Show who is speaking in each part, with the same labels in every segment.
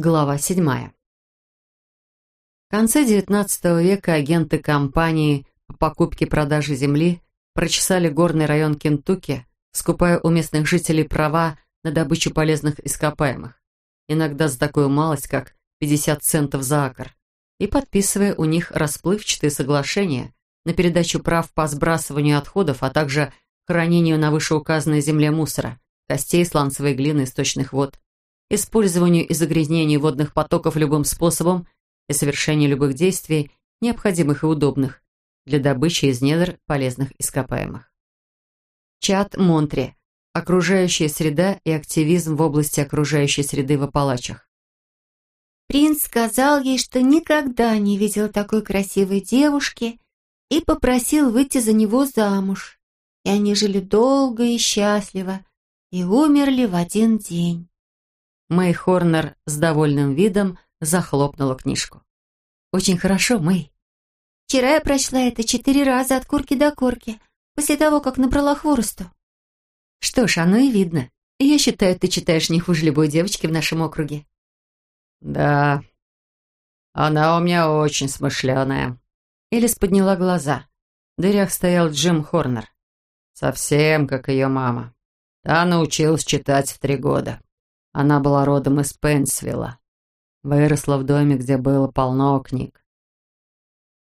Speaker 1: Глава седьмая. В конце XIX века агенты компании по покупке и продаже земли прочесали горный район Кентукки, скупая у местных жителей права на добычу полезных ископаемых, иногда за такую малость, как 50 центов за акр, и подписывая у них расплывчатые соглашения на передачу прав по сбрасыванию отходов, а также хранению на вышеуказанной земле мусора, костей, сланцевой глины, источных вод, использованию и загрязнению водных потоков любым способом и совершению любых действий, необходимых и удобных для добычи из недр полезных ископаемых. Чат Монтри. Окружающая среда и активизм в области окружающей среды в Апалачах.
Speaker 2: Принц сказал ей, что никогда не видел такой красивой девушки и попросил выйти за него замуж. И они жили долго и счастливо и умерли в один день.
Speaker 1: Мэй Хорнер с довольным видом захлопнула книжку. «Очень хорошо, Мэй».
Speaker 2: «Вчера я прочла это четыре раза от корки до корки, после того, как набрала хворосту».
Speaker 1: «Что ж, оно и видно. Я считаю, ты читаешь не хуже любой девочки в нашем округе».
Speaker 3: «Да, она у меня очень смышленая».
Speaker 1: Элис подняла глаза. В дверях стоял Джим Хорнер.
Speaker 3: «Совсем как ее мама. Та научилась читать в три года». Она была родом из Пенсвилла. Выросла в доме, где было полно книг.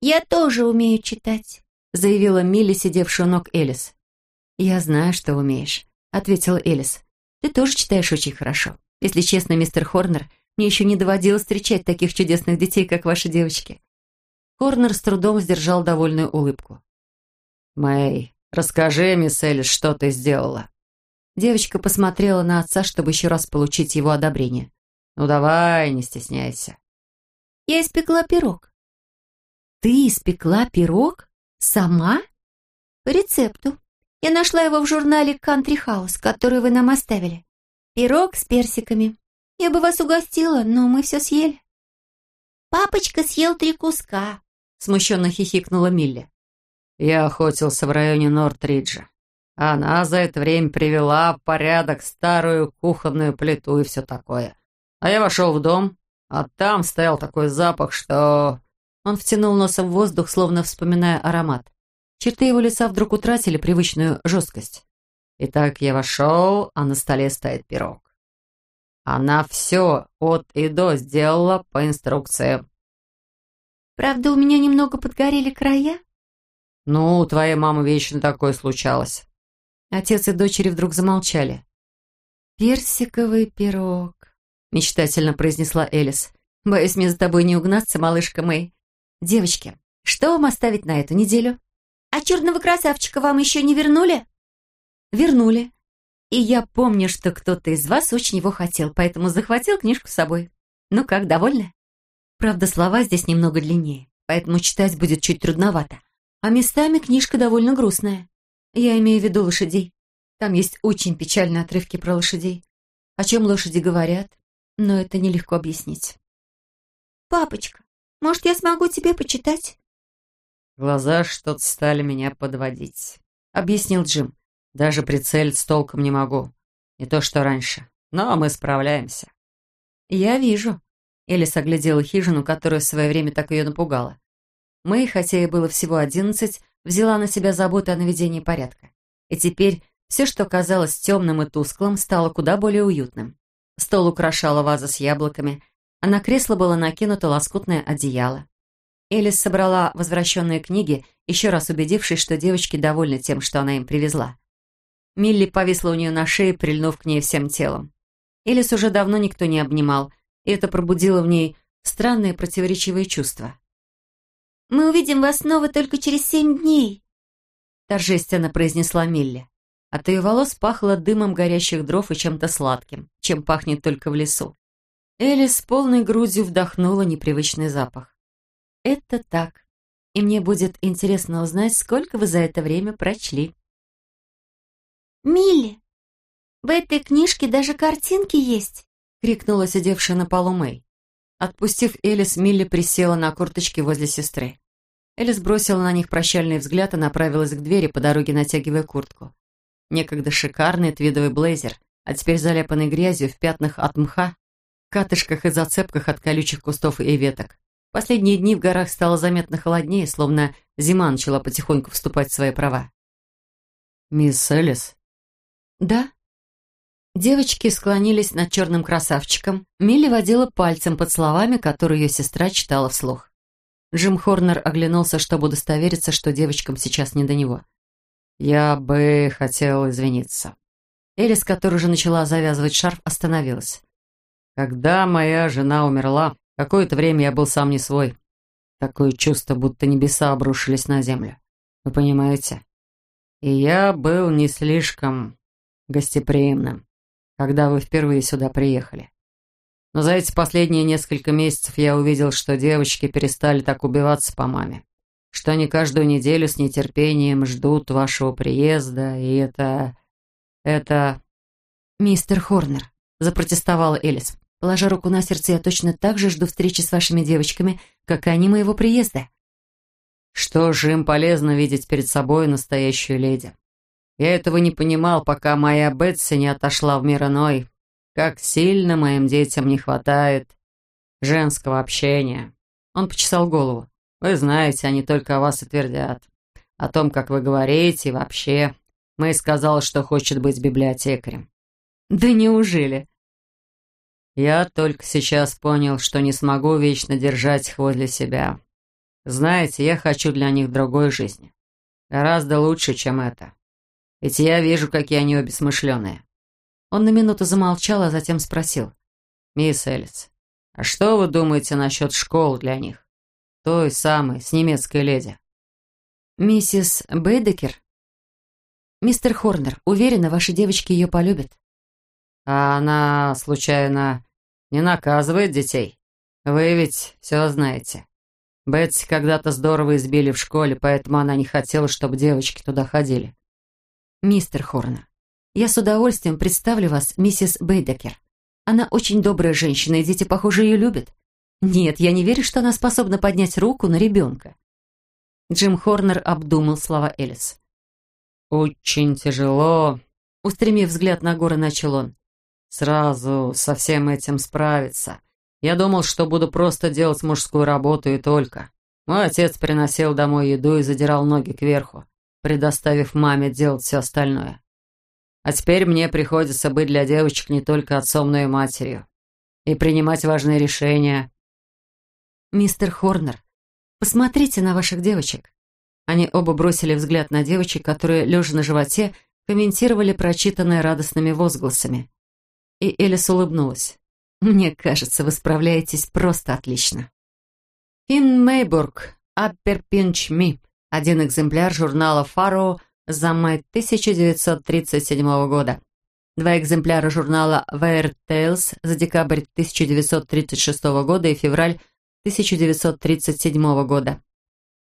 Speaker 2: «Я тоже умею читать», —
Speaker 1: заявила Милли, сидевшая ног Элис. «Я знаю, что умеешь», — ответила Элис. «Ты тоже читаешь очень хорошо. Если честно, мистер Хорнер, мне еще не доводилось встречать таких чудесных детей, как ваши девочки». Хорнер с трудом сдержал довольную улыбку.
Speaker 3: «Мэй, расскажи, мисс Элис, что ты сделала?»
Speaker 1: Девочка посмотрела на отца, чтобы еще раз получить его одобрение.
Speaker 3: «Ну давай, не стесняйся».
Speaker 2: «Я испекла пирог».
Speaker 1: «Ты испекла пирог? Сама?»
Speaker 2: «По рецепту. Я нашла его в журнале «Country House», который вы нам оставили. Пирог с персиками. Я бы вас угостила, но мы все съели». «Папочка съел три куска», —
Speaker 1: смущенно хихикнула Милли.
Speaker 3: «Я охотился в районе Нортриджа. Она за это время привела в порядок старую кухонную плиту и все такое. А я вошел в дом, а там стоял такой запах, что...»
Speaker 1: Он втянул носом в воздух, словно вспоминая аромат. Черты его лица вдруг утратили привычную жесткость.
Speaker 3: Итак, я вошел, а на столе стоит пирог. Она все от и до сделала по инструкции.
Speaker 2: «Правда, у меня немного подгорели края?»
Speaker 3: «Ну, у твоей мамы вечно такое случалось».
Speaker 1: Отец и дочери вдруг замолчали. «Персиковый пирог», — мечтательно произнесла Элис. «Боюсь, мне за тобой не угнаться, малышка Мэй. Девочки, что вам оставить на эту неделю?»
Speaker 2: «А черного красавчика вам еще не вернули?»
Speaker 1: «Вернули. И я помню, что кто-то из вас очень его хотел, поэтому захватил книжку с собой. Ну как, довольны?» Правда, слова здесь немного длиннее, поэтому читать будет чуть трудновато. А местами книжка довольно грустная. Я имею в виду лошадей. Там есть очень печальные отрывки про лошадей. О чем лошади говорят, но это нелегко объяснить.
Speaker 2: «Папочка, может, я смогу тебе почитать?»
Speaker 3: «Глаза что-то стали меня подводить», — объяснил Джим. «Даже прицелить с толком не могу. Не то, что раньше. Но мы справляемся».
Speaker 1: «Я вижу», — Элис оглядела хижину, которая в свое время так ее напугала. Мэй, хотя и было всего одиннадцать, взяла на себя заботу о наведении порядка. И теперь все, что казалось темным и тусклым, стало куда более уютным. Стол украшала ваза с яблоками, а на кресло было накинуто лоскутное одеяло. Элис собрала возвращенные книги, еще раз убедившись, что девочки довольны тем, что она им привезла. Милли повисла у нее на шее, прильнув к ней всем телом. Элис уже давно никто не обнимал, и это пробудило в ней странные противоречивые чувства.
Speaker 2: Мы увидим вас снова только через семь дней»,
Speaker 1: торжественно произнесла Милли. От ее волос пахло дымом горящих дров и чем-то сладким, чем пахнет только в лесу. Элли с полной грудью вдохнула непривычный запах. «Это так. И мне будет интересно узнать, сколько вы за это время прочли».
Speaker 2: «Милли, в этой книжке даже картинки есть!»
Speaker 1: — крикнула сидевшая на полу Мэй. Отпустив Элис, Милли присела на корточки возле сестры. Элис бросила на них прощальный взгляд и направилась к двери, по дороге натягивая куртку. Некогда шикарный твидовый блейзер, а теперь заляпанный грязью в пятнах от мха, катышках и зацепках от колючих кустов и веток. Последние дни в горах стало заметно холоднее, словно зима начала потихоньку вступать в свои права.
Speaker 3: «Мисс Элис?»
Speaker 1: «Да?» Девочки склонились над черным красавчиком. Милли водила пальцем под словами, которые ее сестра читала вслух. Джим Хорнер оглянулся, чтобы удостовериться, что девочкам сейчас не до него.
Speaker 3: «Я бы хотел извиниться».
Speaker 1: Элис, которая уже начала завязывать шарф, остановилась.
Speaker 3: «Когда моя жена умерла, какое-то время я был сам не свой. Такое чувство, будто небеса обрушились на землю. Вы понимаете? И я был не слишком гостеприимным, когда вы впервые сюда приехали. Но за эти последние несколько месяцев я увидел, что девочки перестали так убиваться по маме что они каждую неделю с нетерпением ждут вашего приезда, и это... это...»
Speaker 1: «Мистер Хорнер», — запротестовала Элис, положа руку на сердце, «я точно так же жду встречи с вашими девочками, как и они моего приезда».
Speaker 3: «Что же им полезно видеть перед собой настоящую леди? Я этого не понимал, пока моя Бетси не отошла в мир иной. Как сильно моим детям не хватает женского общения». Он почесал голову. Вы знаете, они только о вас и твердят. О том, как вы говорите и вообще. Мэй сказала, что хочет быть библиотекарем.
Speaker 1: Да неужели?
Speaker 3: Я только сейчас понял, что не смогу вечно держать их возле себя. Знаете, я хочу для них другой жизни. Гораздо лучше, чем это. Ведь я вижу, какие они обе смышленые.
Speaker 1: Он на минуту замолчал, а затем спросил.
Speaker 3: «Мисс Элис, а что вы думаете насчет школ для них?» Той самой, с немецкой леди.
Speaker 1: Миссис Бейдекер? Мистер Хорнер, уверена, ваши девочки ее полюбят.
Speaker 3: А она, случайно, не наказывает детей? Вы ведь все знаете. Бетси когда-то здорово избили в школе, поэтому она не хотела, чтобы девочки туда ходили.
Speaker 1: Мистер Хорнер, я с удовольствием представлю вас миссис Бейдекер. Она очень добрая женщина, и дети, похоже, ее любят. Нет, я не верю, что она способна поднять руку на ребенка. Джим Хорнер обдумал слова Элис.
Speaker 3: «Очень тяжело», —
Speaker 1: устремив взгляд на горы, начал он.
Speaker 3: «Сразу со всем этим справиться. Я думал, что буду просто делать мужскую работу и только. Мой отец приносил домой еду и задирал ноги кверху, предоставив маме делать все остальное. А теперь мне приходится быть для девочек не только отцом, но и матерью. И принимать важные решения,
Speaker 1: «Мистер Хорнер, посмотрите на ваших девочек». Они оба бросили взгляд на девочек, которые, лежа на животе, комментировали прочитанное радостными возгласами. И Элис улыбнулась. «Мне кажется, вы справляетесь просто отлично». Финн Мейбург, Аппер Пинч Ми, один экземпляр журнала «Фаро» за май 1937 года. Два экземпляра журнала «Weird Tales» за декабрь 1936 года и февраль 1937 года.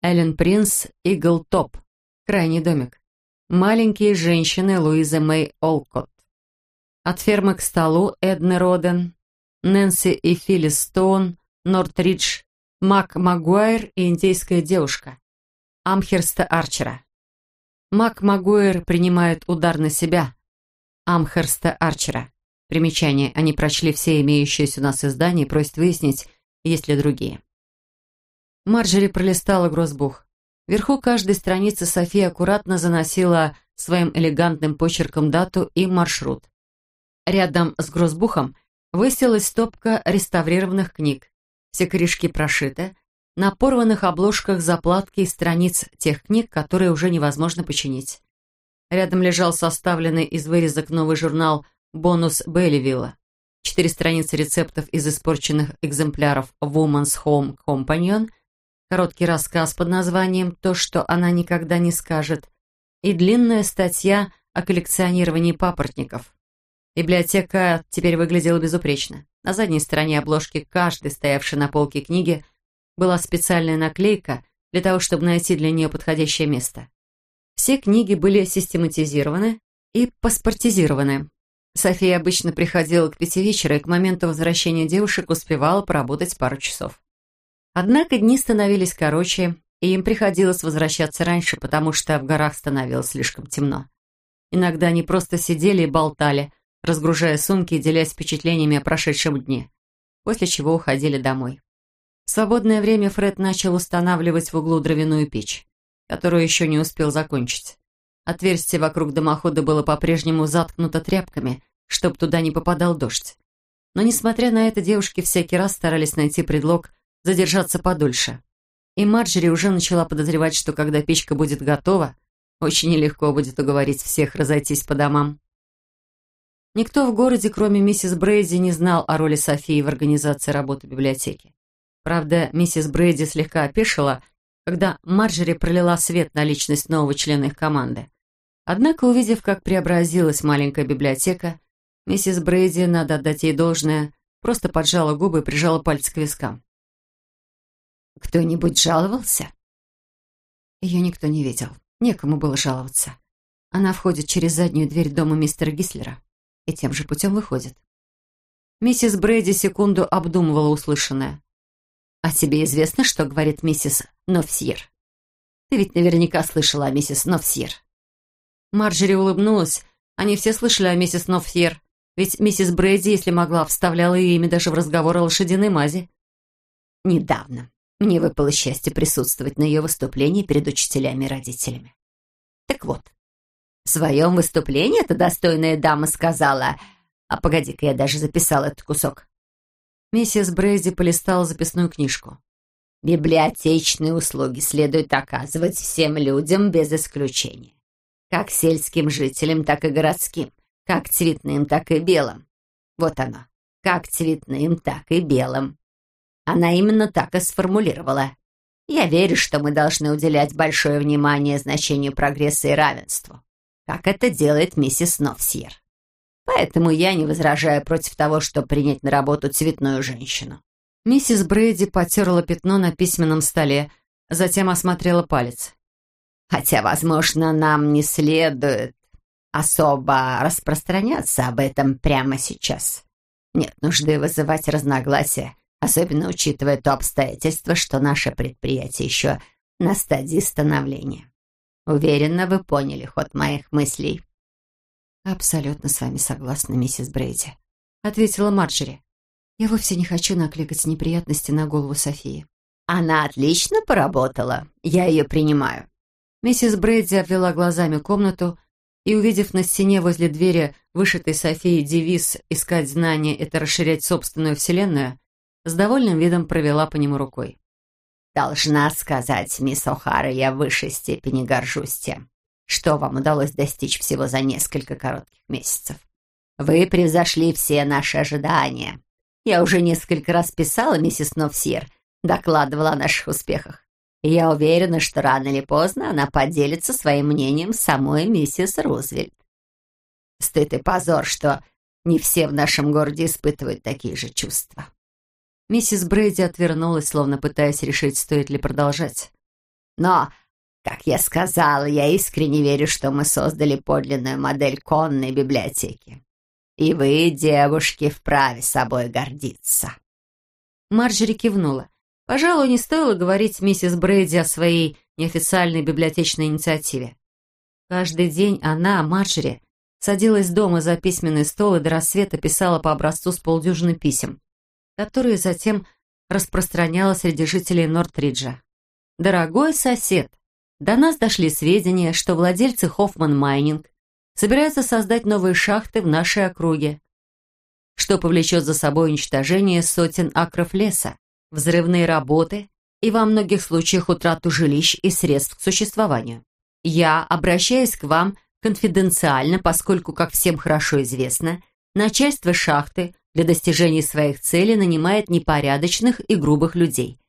Speaker 1: Эллен Принс, Игл Топ. Крайний домик. Маленькие женщины Луизы Мэй Олкот. От фермы к столу Эдны Роден, Нэнси и Филлис Стоун, Нортридж, Мак Магуайр и индейская девушка. Амхерста Арчера. Мак Магуайр принимает удар на себя. Амхерста Арчера. Примечание. Они прочли все имеющиеся у нас издания и просят выяснить, есть ли другие. Марджери пролистала грозбух. Вверху каждой страницы София аккуратно заносила своим элегантным почерком дату и маршрут. Рядом с грозбухом высилась стопка реставрированных книг. Все корешки прошиты, на порванных обложках заплатки из страниц тех книг, которые уже невозможно починить. Рядом лежал составленный из вырезок новый журнал «Бонус Белливилла». Четыре страницы рецептов из испорченных экземпляров Woman's Home Companion, короткий рассказ под названием «То, что она никогда не скажет» и длинная статья о коллекционировании папоротников. Библиотека теперь выглядела безупречно. На задней стороне обложки каждой стоявшей на полке книги была специальная наклейка для того, чтобы найти для нее подходящее место. Все книги были систематизированы и паспортизированы. София обычно приходила к пяти вечера и к моменту возвращения девушек успевала поработать пару часов. Однако дни становились короче, и им приходилось возвращаться раньше, потому что в горах становилось слишком темно. Иногда они просто сидели и болтали, разгружая сумки и делясь впечатлениями о прошедшем дне. после чего уходили домой. В свободное время Фред начал устанавливать в углу дровяную печь, которую еще не успел закончить. Отверстие вокруг дымохода было по-прежнему заткнуто тряпками, чтобы туда не попадал дождь. Но, несмотря на это, девушки всякий раз старались найти предлог задержаться подольше. И Марджери уже начала подозревать, что когда печка будет готова, очень нелегко будет уговорить всех разойтись по домам. Никто в городе, кроме миссис Брейди, не знал о роли Софии в организации работы библиотеки. Правда, миссис Брейди слегка опешила, когда Марджери пролила свет на личность нового члена их команды. Однако, увидев, как преобразилась маленькая библиотека, миссис Брейди, надо отдать ей должное, просто поджала губы и прижала пальцы к вискам.
Speaker 2: «Кто-нибудь жаловался?»
Speaker 1: Ее никто не видел. Некому было жаловаться. Она входит через заднюю дверь дома мистера Гислера и тем же путем выходит. Миссис Брейди секунду обдумывала услышанное.
Speaker 2: «А тебе известно, что говорит миссис Новсьер? Ты ведь наверняка слышала о миссис Новсьер».
Speaker 1: Марджери улыбнулась. Они все слышали о миссис Новсьер, ведь миссис Брейди, если могла, вставляла ее имя даже в разговор о лошадиной мази.
Speaker 2: «Недавно мне выпало счастье присутствовать на ее выступлении перед учителями и родителями. Так вот, в своем выступлении эта достойная дама сказала... А погоди-ка, я даже записала этот кусок.
Speaker 1: Миссис Брейди полистала записную книжку.
Speaker 2: Библиотечные услуги следует оказывать всем людям без исключения. Как сельским жителям, так и городским. Как цветным, так и белым. Вот оно. Как цветным, так и белым. Она именно так и сформулировала. Я верю, что мы должны уделять большое внимание значению прогресса и равенству, как это делает миссис Новсьер. Поэтому я не возражаю против того, чтобы принять на работу цветную женщину».
Speaker 1: Миссис Брейди потерла пятно на письменном столе, затем осмотрела палец.
Speaker 2: «Хотя, возможно, нам не следует особо распространяться об этом прямо сейчас. Нет нужды вызывать разногласия особенно учитывая то обстоятельство, что наше предприятие еще на стадии становления. Уверена, вы поняли ход моих мыслей».
Speaker 1: «Абсолютно с вами согласна, миссис Брейди», — ответила Марджери. «Я вовсе не хочу накликать неприятности на голову Софии».
Speaker 2: «Она отлично поработала. Я ее принимаю».
Speaker 1: Миссис Брейди обвела глазами комнату и, увидев на стене возле двери вышитый Софии девиз «Искать знания — это расширять собственную вселенную», с довольным видом провела по нему рукой.
Speaker 2: «Должна сказать, мисс О'Хара, я в высшей степени горжусь тем, что вам удалось достичь всего за несколько коротких месяцев. Вы превзошли все наши ожидания. Я уже несколько раз писала миссис Новсьер, докладывала о наших успехах. И я уверена, что рано или поздно она поделится своим мнением с самой миссис Рузвельт. Стыд и позор, что не все в нашем городе испытывают такие же чувства.
Speaker 1: Миссис Брейди отвернулась, словно пытаясь решить, стоит ли продолжать.
Speaker 2: «Но, как я сказала, я искренне верю, что мы создали подлинную модель конной библиотеки. И вы, девушки, вправе собой гордиться».
Speaker 1: Марджери кивнула. Пожалуй, не стоило говорить миссис Брейди о своей неофициальной библиотечной инициативе. Каждый день она, Марджери, садилась дома за письменный стол и до рассвета писала по образцу с полдюжины писем которые затем распространяла среди жителей Нортриджа. «Дорогой сосед, до нас дошли сведения, что владельцы Хоффман Майнинг собираются создать новые шахты в нашей округе, что повлечет за собой уничтожение сотен акров леса, взрывные работы и во многих случаях утрату жилищ и средств к существованию. Я обращаюсь к вам конфиденциально, поскольку, как всем хорошо известно, начальство шахты для достижения своих целей нанимает непорядочных и грубых людей.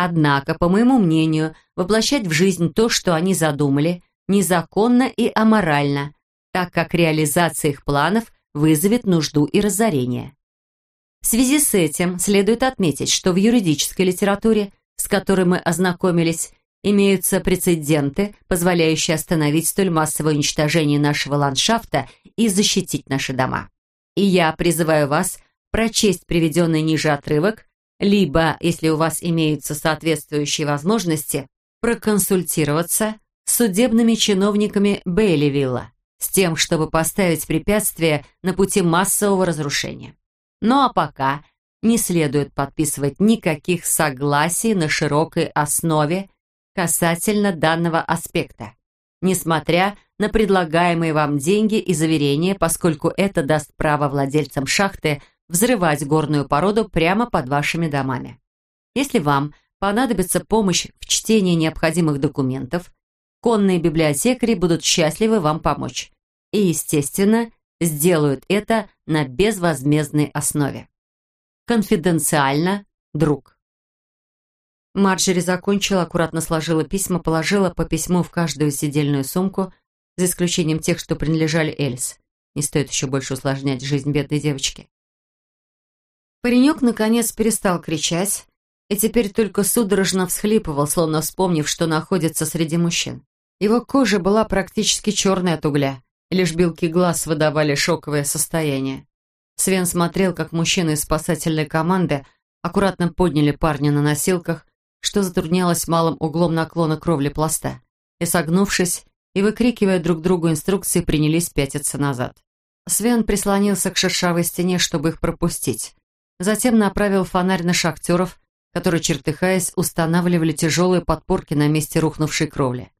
Speaker 1: Однако, по моему мнению, воплощать в жизнь то, что они задумали, незаконно и аморально, так как реализация их планов вызовет нужду и разорение. В связи с этим следует отметить, что в юридической литературе, с которой мы ознакомились, имеются прецеденты, позволяющие остановить столь массовое уничтожение нашего ландшафта и защитить наши дома. И я призываю вас прочесть приведенный ниже отрывок, либо, если у вас имеются соответствующие возможности, проконсультироваться с судебными чиновниками Бейливилла с тем, чтобы поставить препятствие на пути массового разрушения. Ну а пока не следует подписывать никаких согласий на широкой основе касательно данного аспекта, несмотря на предлагаемые вам деньги и заверения, поскольку это даст право владельцам шахты взрывать горную породу прямо под вашими домами. Если вам понадобится помощь в чтении необходимых документов, конные библиотекари будут счастливы вам помочь. И, естественно, сделают это на безвозмездной основе. Конфиденциально, друг. Марджери закончила, аккуратно сложила письма, положила по письму в каждую сидельную сумку, за исключением тех, что принадлежали Элис. Не стоит еще больше усложнять жизнь бедной девочки. Паренек, наконец, перестал кричать и теперь только судорожно всхлипывал, словно вспомнив, что находится среди мужчин. Его кожа была практически черной от угля, лишь белки глаз выдавали шоковое состояние. Свен смотрел, как мужчины из спасательной команды аккуратно подняли парня на носилках, что затруднялось малым углом наклона кровли пласта, и, согнувшись и выкрикивая друг другу инструкции, принялись пятиться назад. Свен прислонился к шершавой стене, чтобы их пропустить. Затем направил фонарь на шахтеров, которые, чертыхаясь, устанавливали тяжелые подпорки на месте рухнувшей кровли.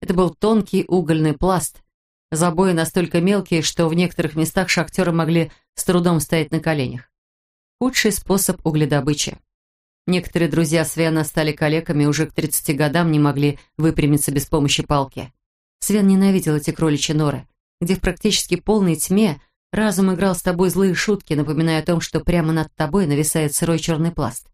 Speaker 1: Это был тонкий угольный пласт, забои настолько мелкие, что в некоторых местах шахтеры могли с трудом стоять на коленях. Худший способ угледобычи. Некоторые друзья Свена стали калеками и уже к 30 годам не могли выпрямиться без помощи палки. Свен ненавидел эти кроличьи норы, где в практически полной тьме разум играл с тобой злые шутки, напоминая о том, что прямо над тобой нависает сырой черный пласт.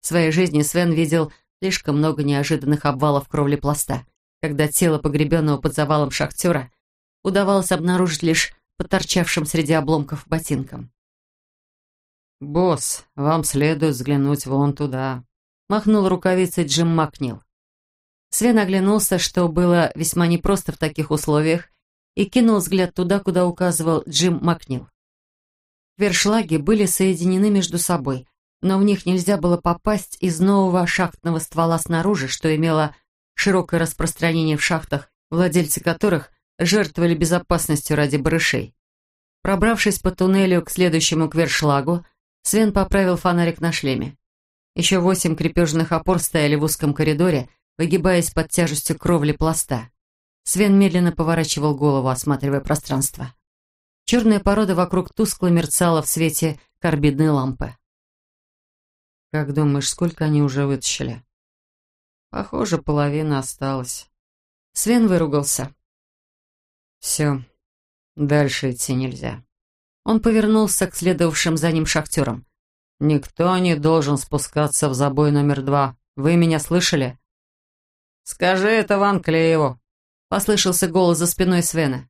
Speaker 1: В своей жизни Свен видел слишком много неожиданных обвалов кровли пласта, когда тело погребенного под завалом шахтера удавалось обнаружить лишь поторчавшим среди обломков ботинком.
Speaker 3: «Босс, вам следует взглянуть вон туда», — махнул рукавицей Джим Макнил.
Speaker 1: Свен оглянулся, что было весьма непросто в таких условиях, и кинул взгляд туда, куда указывал Джим Макнил. Вершлаги были соединены между собой, но в них нельзя было попасть из нового шахтного ствола снаружи, что имело широкое распространение в шахтах, владельцы которых жертвовали безопасностью ради барышей. Пробравшись по туннелю к следующему квершлагу, Свен поправил фонарик на шлеме. Еще восемь крепежных опор стояли в узком коридоре, выгибаясь под тяжестью кровли пласта. Свен медленно поворачивал голову, осматривая пространство. Черная порода вокруг тускло мерцала в свете карбидной лампы.
Speaker 3: «Как думаешь, сколько они уже вытащили?»
Speaker 1: «Похоже, половина осталась». Свен выругался.
Speaker 3: «Все, дальше идти нельзя».
Speaker 1: Он повернулся к следовавшим за ним шахтерам.
Speaker 3: «Никто не должен спускаться в забой номер два. Вы меня слышали?»
Speaker 1: «Скажи это Ван Клееву», — послышался голос за спиной Свена.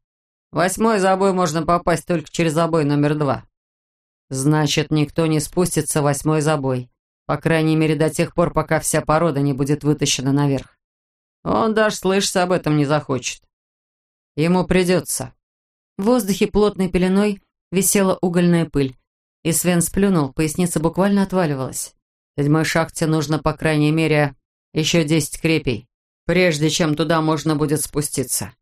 Speaker 1: «Восьмой забой можно попасть только через забой номер два».
Speaker 3: «Значит, никто не спустится в восьмой забой. По крайней мере, до тех пор, пока вся порода не будет вытащена наверх.
Speaker 1: Он даже слышать об этом не захочет.
Speaker 3: Ему придется.
Speaker 1: В воздухе плотной пеленой висела угольная пыль, и Свен сплюнул, поясница буквально отваливалась.
Speaker 3: Седьмой шахте нужно, по крайней мере, еще десять крепей, прежде чем туда можно будет спуститься.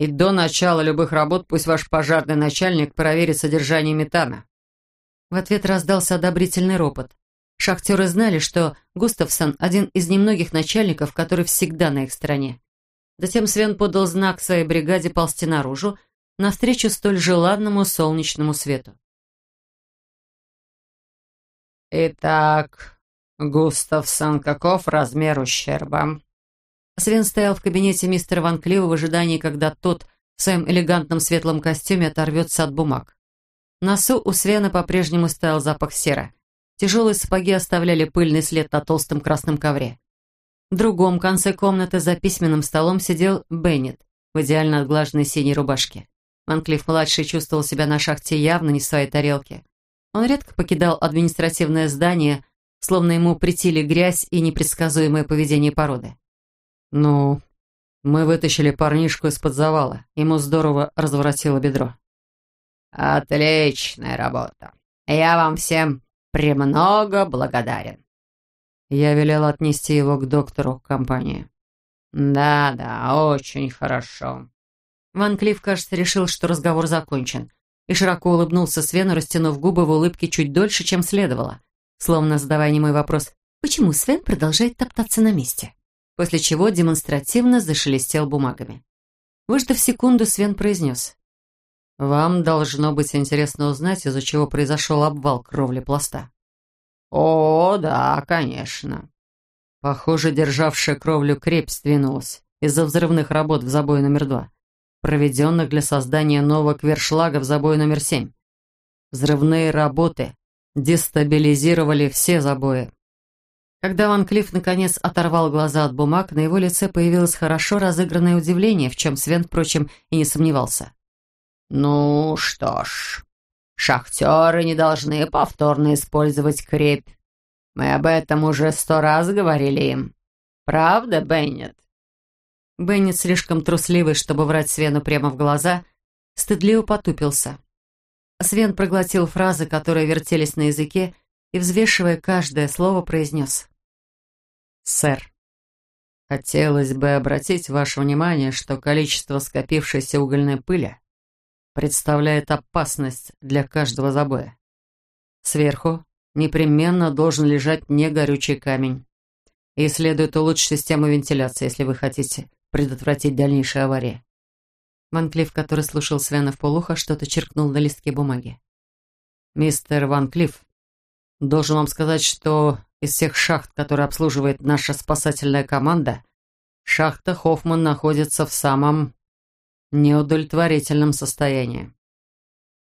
Speaker 3: И до начала любых работ пусть ваш пожарный начальник проверит содержание метана.
Speaker 1: В ответ раздался одобрительный ропот. Шахтеры знали, что Густавсон – один из немногих начальников, который всегда на их стороне. Затем Свен подал знак своей бригаде ползти наружу, навстречу столь желанному солнечному свету.
Speaker 3: «Итак, Густавсон, каков размер ущерба?»
Speaker 1: Свен стоял в кабинете мистера Ван Клива в ожидании, когда тот в своем элегантном светлом костюме оторвется от бумаг. В носу у Свена по-прежнему стоял запах сера. Тяжелые сапоги оставляли пыльный след на толстом красном ковре. В другом конце комнаты за письменным столом сидел Беннет в идеально отглаженной синей рубашке. Ванклифф-младший чувствовал себя на шахте явно не в своей тарелке. Он редко покидал административное здание, словно ему притили грязь и непредсказуемое поведение породы.
Speaker 3: «Ну, мы вытащили парнишку из-под завала. Ему здорово разворотило бедро».
Speaker 4: «Отличная работа. Я вам всем «Премного благодарен».
Speaker 3: Я велел отнести его к доктору компании.
Speaker 4: «Да-да, очень хорошо».
Speaker 1: Ван Клифф, кажется, решил, что разговор закончен, и широко улыбнулся Свену, растянув губы в улыбке чуть дольше, чем следовало. словно задавая немой вопрос, почему Свен продолжает топтаться на месте, после чего демонстративно зашелестел бумагами. Выждав секунду, Свен произнес. «Вам должно быть интересно узнать, из-за чего произошел обвал кровли пласта».
Speaker 3: «О, да, конечно».
Speaker 1: Похоже, державшая кровлю крепь сдвинулась из-за взрывных работ в забое номер два, проведенных для создания нового квершлага в забое номер семь. Взрывные работы дестабилизировали все забои. Когда Ван Клифф наконец оторвал глаза от бумаг, на его лице появилось хорошо разыгранное удивление, в чем Свен, впрочем, и не сомневался.
Speaker 3: «Ну что ж, шахтеры не должны повторно использовать крепь. Мы об этом уже сто раз говорили им. Правда, Беннет?»
Speaker 1: Беннет, слишком трусливый, чтобы врать Свену прямо в глаза, стыдливо потупился. Свен проглотил фразы, которые вертелись на языке, и, взвешивая каждое слово, произнес. «Сэр, хотелось бы обратить ваше внимание, что количество скопившейся угольной пыли представляет опасность для каждого забоя. Сверху непременно должен лежать негорючий камень. И следует улучшить систему вентиляции, если вы хотите предотвратить дальнейшие аварии. Ван Клифф, который слушал Свена в полухо, что-то черкнул на листке бумаги. «Мистер Ван Клифф, должен вам сказать, что из всех шахт, которые обслуживает наша спасательная команда, шахта Хоффман находится в самом неудовлетворительном состоянии».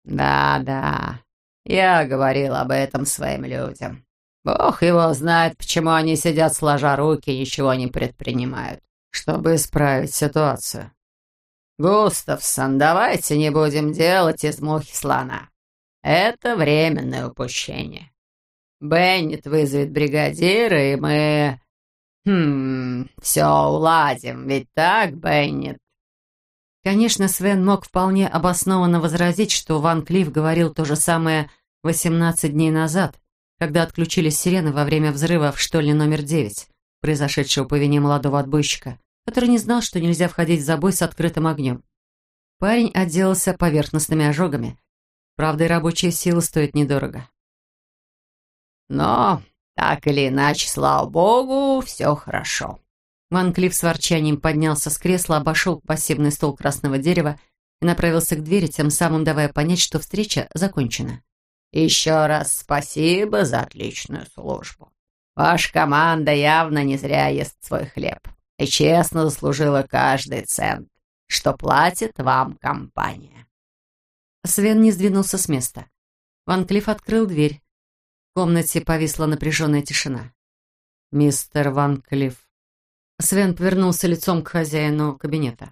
Speaker 3: «Да-да, я говорил об этом своим людям. Бог его знает, почему они сидят сложа руки и ничего не предпринимают, чтобы исправить ситуацию. «Густавсон, давайте не будем делать из мухи слона. Это временное упущение. Беннет вызовет бригадира, и мы... Хм, все уладим, ведь так, Беннет?»
Speaker 1: Конечно, Свен мог вполне обоснованно возразить, что Ван Клифф говорил то же самое 18 дней назад, когда отключились сирены во время взрыва в штольне номер 9, произошедшего по вине молодого отбойщика, который не знал, что нельзя входить в забой с открытым огнем. Парень отделался поверхностными ожогами. Правда, и рабочая сила стоит недорого.
Speaker 3: Но, так или иначе, слава богу, все хорошо.
Speaker 1: Ван Клифф с ворчанием поднялся с кресла, обошел пассивный стол красного дерева и направился к двери, тем самым давая понять, что встреча закончена.
Speaker 3: «Еще раз спасибо за отличную службу. Ваша команда явно не зря ест свой хлеб и честно заслужила каждый цент, что платит вам компания».
Speaker 1: Свен не сдвинулся с места. Ван Клифф открыл дверь. В комнате повисла напряженная тишина. «Мистер Ван Клифф». Свен повернулся лицом к хозяину кабинета.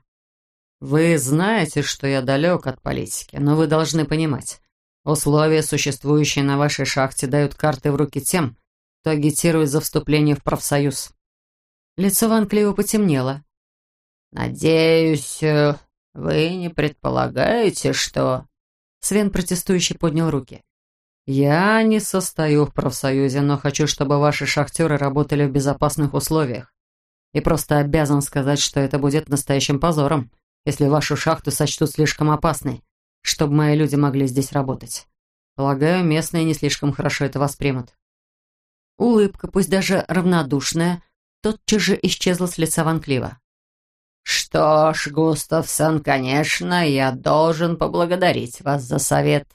Speaker 1: «Вы знаете, что я далек от политики, но вы должны понимать, условия, существующие на вашей шахте, дают карты в руки тем, кто агитирует за вступление в профсоюз. Лицо Ван Клео потемнело.
Speaker 3: «Надеюсь, э, вы не предполагаете, что...»
Speaker 1: Свен протестующий поднял руки. «Я не состою в профсоюзе, но хочу, чтобы ваши шахтеры работали в безопасных условиях. И просто обязан сказать, что это будет настоящим позором, если вашу шахту сочтут слишком опасной, чтобы мои люди могли здесь работать. Полагаю, местные не слишком хорошо это воспримут». Улыбка, пусть даже равнодушная, тотчас же исчезла с лица Ван Клива.
Speaker 3: «Что ж, Густавсон, конечно, я должен поблагодарить вас за совет.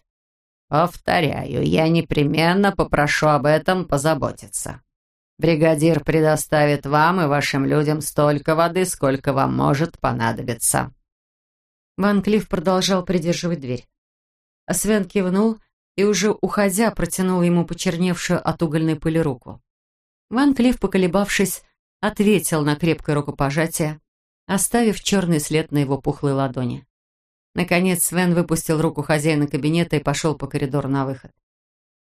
Speaker 3: Повторяю, я непременно попрошу об этом позаботиться. Бригадир предоставит вам и вашим людям столько воды, сколько вам может понадобиться».
Speaker 1: Ван Клифф продолжал придерживать дверь. Свен кивнул и, уже уходя, протянул ему почерневшую от угольной пыли руку. Ван Клифф, поколебавшись, ответил на крепкое рукопожатие, оставив черный след на его пухлой ладони. Наконец Свен выпустил руку хозяина кабинета и пошел по коридору на выход.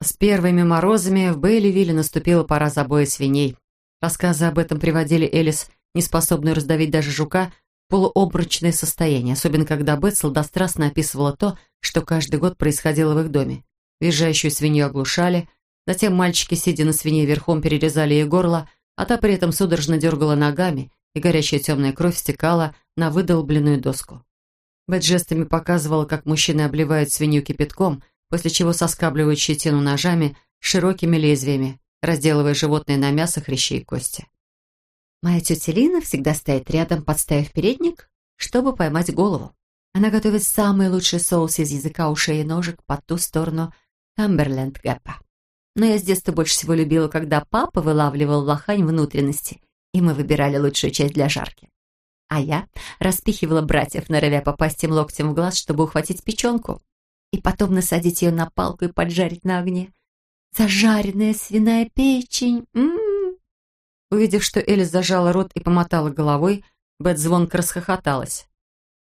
Speaker 1: С первыми морозами в Бейливилле наступила пора забоя свиней. Рассказы об этом приводили Элис, неспособную раздавить даже жука, в полуобрачное состояние, особенно когда Бет сладострастно описывала то, что каждый год происходило в их доме. Визжающую свинью оглушали, затем мальчики, сидя на свинье верхом, перерезали ей горло, а та при этом судорожно дергала ногами, и горячая темная кровь стекала на выдолбленную доску. Бет жестами показывала, как мужчины обливают свинью кипятком, после чего соскабливают щетину ножами широкими лезвиями, разделывая животное на мясо, хрящи и кости.
Speaker 2: Моя тетя Лина всегда стоит рядом, подставив передник, чтобы поймать голову. Она готовит самый лучший соус из языка, ушей и ножек по ту сторону Камберленд Гэпа. Но я с детства больше всего любила, когда папа вылавливал лохань внутренности, и мы выбирали лучшую часть для жарки. А я распихивала братьев, норовя попасть им локтем в глаз, чтобы ухватить печенку, и потом насадить ее на палку и поджарить на огне. Зажаренная свиная печень. М -м -м.
Speaker 1: Увидев, что Элис зажала рот и помотала головой, Бет звонко расхохоталась.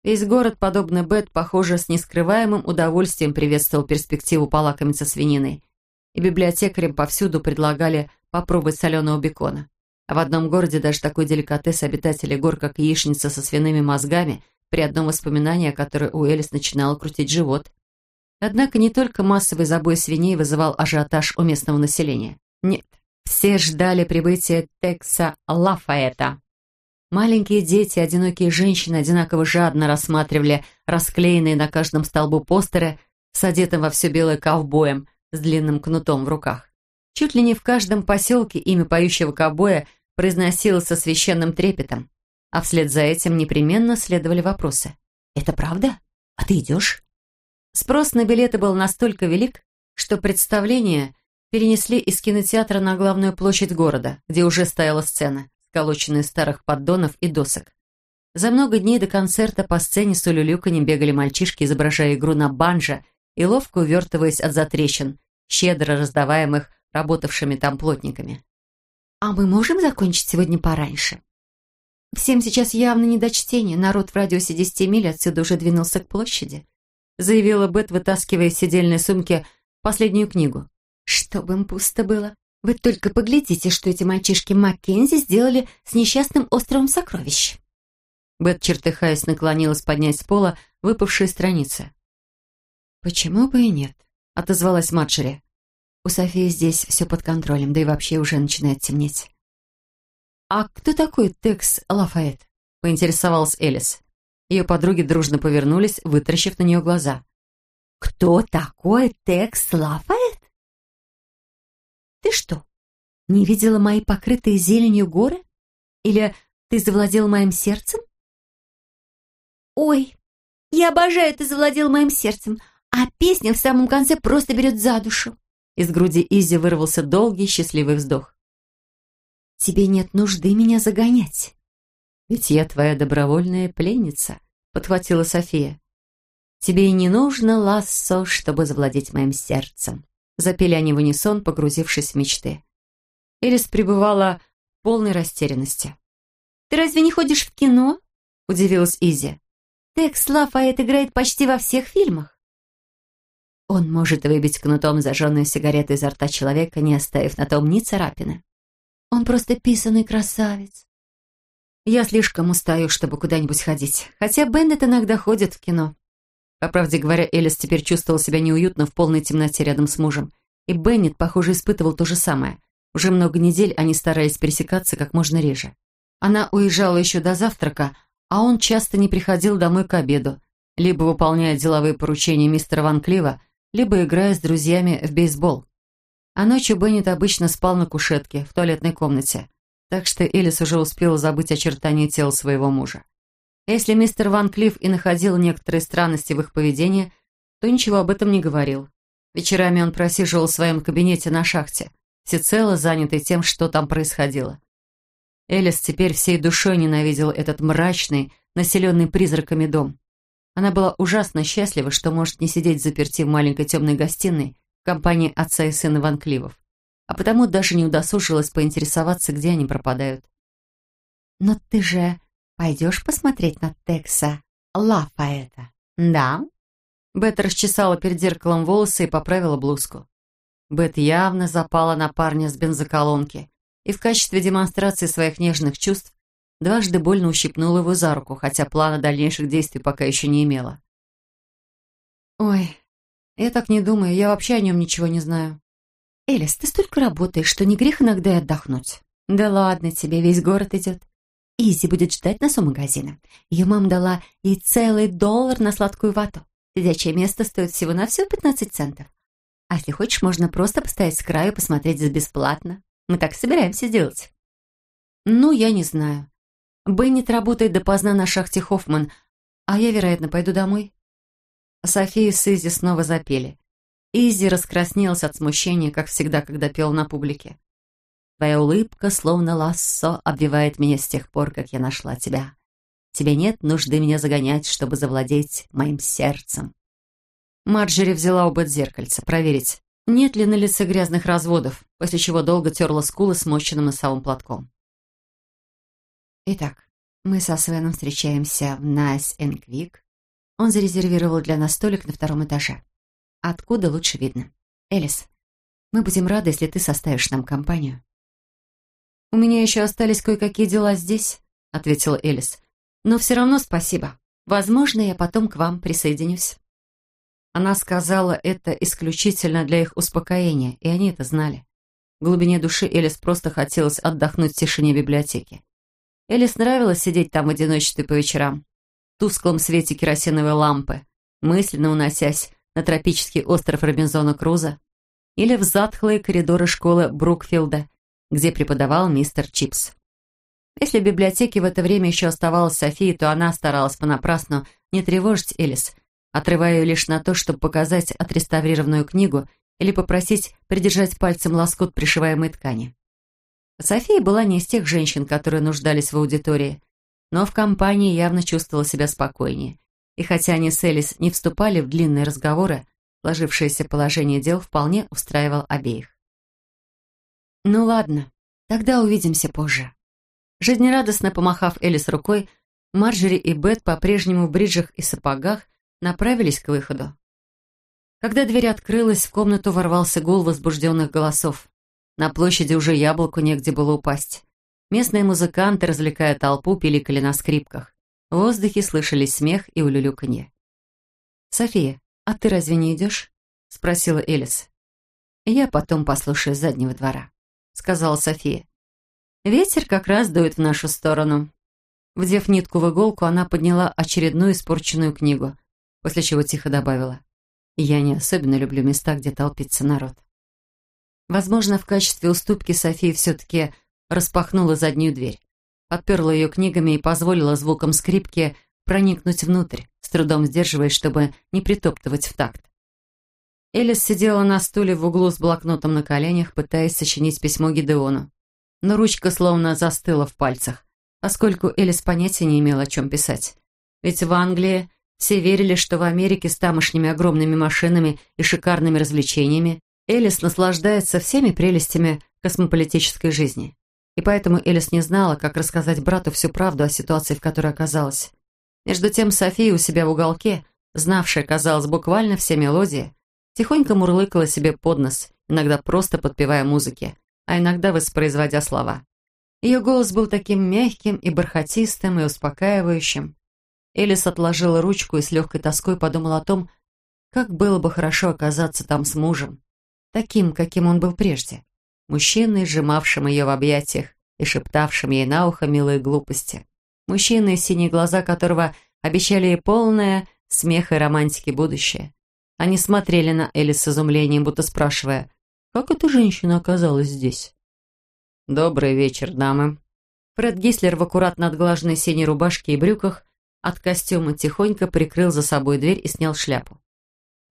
Speaker 1: Весь город, подобно Бет, похоже, с нескрываемым удовольствием приветствовал перспективу полакомиться свининой. И библиотекарям повсюду предлагали попробовать соленого бекона. В одном городе даже такой деликатес обитателей гор, как яичница со свиными мозгами, при одном воспоминании, о которой у Элис начинала крутить живот. Однако не только массовый забой свиней вызывал ажиотаж у местного населения. Нет, все ждали прибытия Текса Лафаэта, Маленькие дети, одинокие женщины одинаково жадно рассматривали расклеенные на каждом столбу постеры с одетым во все белое ковбоем с длинным кнутом в руках. Чуть ли не в каждом поселке имя поющего ковбоя произносилось со священным трепетом, а вслед за этим непременно следовали вопросы. «Это правда? А ты идешь?» Спрос на билеты был настолько велик, что представление перенесли из кинотеатра на главную площадь города, где уже стояла сцена сколоченные из старых поддонов и досок. За много дней до концерта по сцене с улюлюканьем бегали мальчишки, изображая игру на банджо и ловко увертываясь от затрещин, щедро раздаваемых работавшими там плотниками.
Speaker 2: «А мы можем закончить сегодня пораньше?» «Всем сейчас явно не до чтения. Народ в радиусе десяти миль отсюда уже двинулся к площади», заявила Бет, вытаскивая из сидельной сумки последнюю книгу. «Чтобы им пусто было. Вы только поглядите, что эти мальчишки Маккензи сделали с несчастным островом сокровищ.
Speaker 1: Бет, чертыхаясь, наклонилась поднять с пола выпавшие страницы. «Почему бы и нет?» — отозвалась Марджери. «У Софии здесь все под контролем, да и вообще уже начинает темнеть». «А кто такой Текс Лафайет?» — поинтересовалась Элис. Ее подруги дружно повернулись, вытаращив на нее глаза.
Speaker 2: «Кто такой Текс Лафайет?» Ты что, не видела мои покрытые зеленью горы? Или ты завладел моим сердцем? Ой, я обожаю «Ты завладел моим сердцем», а песня в самом конце просто берет за душу.
Speaker 1: Из груди Изи вырвался долгий счастливый вздох.
Speaker 2: «Тебе нет нужды меня загонять».
Speaker 1: «Ведь я твоя добровольная пленница», — подхватила София. «Тебе и не нужно лассо, чтобы завладеть моим сердцем». Запели они в унисон, погрузившись в мечты. Элис пребывала в полной растерянности.
Speaker 2: «Ты разве не ходишь в кино?» – удивилась Изи. «Текс Лафайет играет почти во всех фильмах».
Speaker 1: Он может выбить кнутом зажженную сигарету изо рта человека, не оставив на том ни царапины.
Speaker 2: Он просто писанный красавец.
Speaker 1: Я слишком устаю, чтобы куда-нибудь ходить, хотя Беннет иногда ходит в кино. По правде говоря, Элис теперь чувствовал себя неуютно в полной темноте рядом с мужем. И Беннет, похоже, испытывал то же самое. Уже много недель они старались пересекаться как можно реже. Она уезжала еще до завтрака, а он часто не приходил домой к обеду, либо выполняя деловые поручения мистера Ван Клива, либо играя с друзьями в бейсбол. А ночью Беннет обычно спал на кушетке в туалетной комнате, так что Элис уже успела забыть очертания тела своего мужа. Если мистер Ван Клифф и находил некоторые странности в их поведении, то ничего об этом не говорил. Вечерами он просиживал в своем кабинете на шахте, всецело занятый тем, что там происходило. Элис теперь всей душой ненавидела этот мрачный, населенный призраками дом. Она была ужасно счастлива, что может не сидеть заперти в маленькой темной гостиной в компании отца и сына Ван Кливов, а потому даже не удосужилась поинтересоваться, где они пропадают.
Speaker 2: «Но ты же Пойдешь посмотреть на Текса Лафаэта?»
Speaker 1: «Да». Бет расчесала перед зеркалом волосы и поправила блузку. Бет явно запала на парня с бензоколонки и в качестве демонстрации своих нежных чувств дважды больно ущипнула его за руку, хотя плана дальнейших действий пока еще не имела. «Ой, я так не думаю, я вообще о нем ничего не знаю».
Speaker 2: «Элис, ты столько работаешь, что не грех иногда и отдохнуть».
Speaker 1: «Да ладно тебе, весь город идет.
Speaker 2: Изи будет ждать нас у магазина. Ее мама дала ей целый доллар на сладкую вату. Сидячее место стоит всего на все 15 центов. А если хочешь, можно просто постоять с краю и посмотреть за бесплатно. Мы так собираемся сделать».
Speaker 1: «Ну, я не знаю. Беннет работает допоздна на шахте Хоффман, а я, вероятно, пойду домой». София с Изи снова запели. Изи раскраснелась от смущения, как всегда, когда пел на публике. «Твоя улыбка, словно лассо, обвивает меня с тех пор, как я нашла тебя. Тебе нет нужды меня загонять, чтобы завладеть моим сердцем». Марджери взяла оба зеркальца, проверить, нет ли на лице грязных разводов, после чего долго терла скулы смоченным носовым платком. Итак, мы со Свеном встречаемся в and Quick. Он зарезервировал для нас столик на втором этаже. Откуда лучше видно. Элис, мы будем рады, если ты составишь нам компанию. «У меня еще остались кое-какие дела здесь», — ответила Элис. «Но все равно спасибо. Возможно, я потом к вам присоединюсь». Она сказала это исключительно для их успокоения, и они это знали. В глубине души Элис просто хотелось отдохнуть в тишине библиотеки. Элис нравилось сидеть там в одиночестве по вечерам, в тусклом свете керосиновой лампы, мысленно уносясь на тропический остров Робинзона Круза или в затхлые коридоры школы Брукфилда, где преподавал мистер Чипс. Если в библиотеке в это время еще оставалась София, то она старалась понапрасну не тревожить Элис, отрывая ее лишь на то, чтобы показать отреставрированную книгу или попросить придержать пальцем лоскут пришиваемой ткани. София была не из тех женщин, которые нуждались в аудитории, но в компании явно чувствовала себя спокойнее. И хотя они с Элис не вступали в длинные разговоры, сложившееся положение дел вполне устраивал обеих. «Ну ладно, тогда увидимся позже». Жизнерадостно помахав Элис рукой, Марджери и Бет по-прежнему в бриджах и сапогах направились к выходу. Когда дверь открылась, в комнату ворвался гул возбужденных голосов. На площади уже яблоку негде было упасть. Местные музыканты, развлекая толпу, пиликали на скрипках. В воздухе слышались смех и улюлюканье. «София, а ты разве не идешь?» — спросила Элис. «Я потом послушаю заднего двора», — сказала София. «Ветер как раз дует в нашу сторону». Вдев нитку в иголку, она подняла очередную испорченную книгу, после чего тихо добавила. «Я не особенно люблю места, где толпится народ». Возможно, в качестве уступки София все-таки распахнула заднюю дверь, подперла ее книгами и позволила звукам скрипки проникнуть внутрь, с трудом сдерживаясь, чтобы не притоптывать в такт. Элис сидела на стуле в углу с блокнотом на коленях, пытаясь сочинить письмо Гидеону. Но ручка словно застыла в пальцах, поскольку Элис понятия не имела, о чем писать. Ведь в Англии все верили, что в Америке с тамошними огромными машинами и шикарными развлечениями Элис наслаждается всеми прелестями космополитической жизни. И поэтому Элис не знала, как рассказать брату всю правду о ситуации, в которой оказалась. Между тем София у себя в уголке, знавшая, казалось, буквально все мелодии, тихонько мурлыкала себе под нос, иногда просто подпевая музыке, а иногда воспроизводя слова. Ее голос был таким мягким и бархатистым и успокаивающим. Элис отложила ручку и с легкой тоской подумала о том, как было бы хорошо оказаться там с мужем, таким, каким он был прежде. Мужчиной, сжимавшим ее в объятиях и шептавшим ей на ухо милые глупости. Мужчиной, синие глаза которого обещали ей полное смеха и романтики будущее. Они смотрели на Элис с изумлением, будто спрашивая, «Как эта женщина оказалась здесь?» «Добрый вечер, дамы». Фред Гислер в аккуратно отглаженной синей рубашке и брюках от костюма тихонько прикрыл за собой дверь и снял шляпу.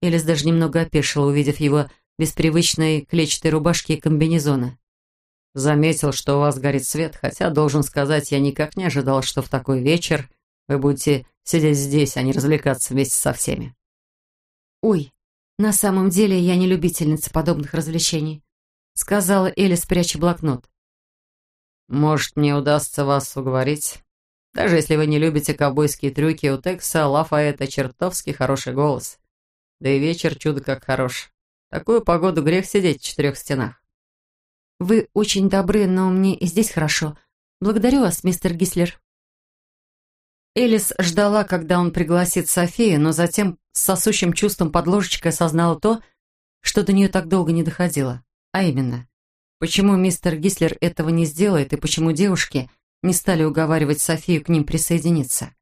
Speaker 1: Элис даже немного опешила, увидев его без привычной клетчатой рубашки и комбинезона. «Заметил, что у вас горит свет, хотя, должен сказать, я никак не ожидал, что в такой вечер вы будете сидеть здесь, а не развлекаться вместе со всеми». «Ой, на самом деле я не любительница подобных развлечений», сказала Элис, пряча блокнот. «Может, мне удастся вас уговорить? Даже если вы не любите ковбойские трюки, у Текса Лафаэта чертовски хороший голос. Да и вечер чудо как хорош. Такую погоду грех сидеть в четырех стенах. Вы очень добры, но мне и здесь хорошо. Благодарю вас, мистер Гислер. Элис ждала, когда он пригласит Софию, но затем с сосущим чувством под ложечкой осознала то, что до нее так долго не доходило. А именно, почему мистер Гислер этого не сделает и почему девушки не стали уговаривать Софию к ним присоединиться.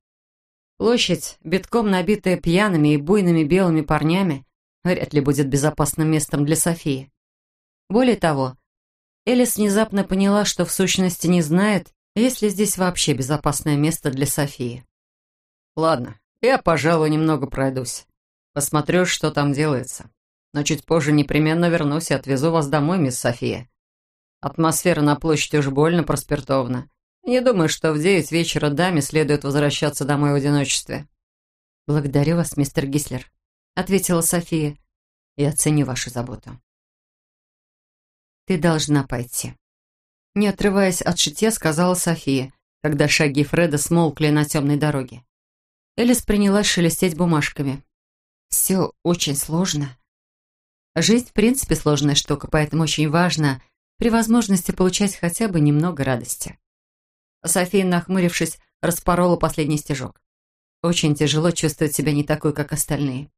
Speaker 1: Площадь, битком набитая пьяными и буйными белыми парнями, вряд ли будет безопасным местом для Софии. Более того, Элис внезапно поняла, что в сущности не знает, есть ли здесь вообще безопасное место для Софии. «Ладно, я, пожалуй, немного пройдусь. Посмотрю, что там делается. Но чуть позже непременно вернусь и отвезу вас домой, мисс София. Атмосфера на площади уж больно проспиртована. Не думаю, что в девять вечера даме следует возвращаться домой в одиночестве». «Благодарю вас, мистер Гислер», — ответила София. «Я ценю вашу заботу». «Ты должна пойти», не отрываясь от шитья, сказала София, когда шаги Фреда смолкли на темной дороге. Элис принялась шелестеть бумажками. «Все очень сложно. Жизнь, в принципе, сложная штука, поэтому очень важно при возможности получать хотя бы немного радости». София, нахмурившись, распорола последний стежок. «Очень тяжело чувствовать себя не такой, как остальные.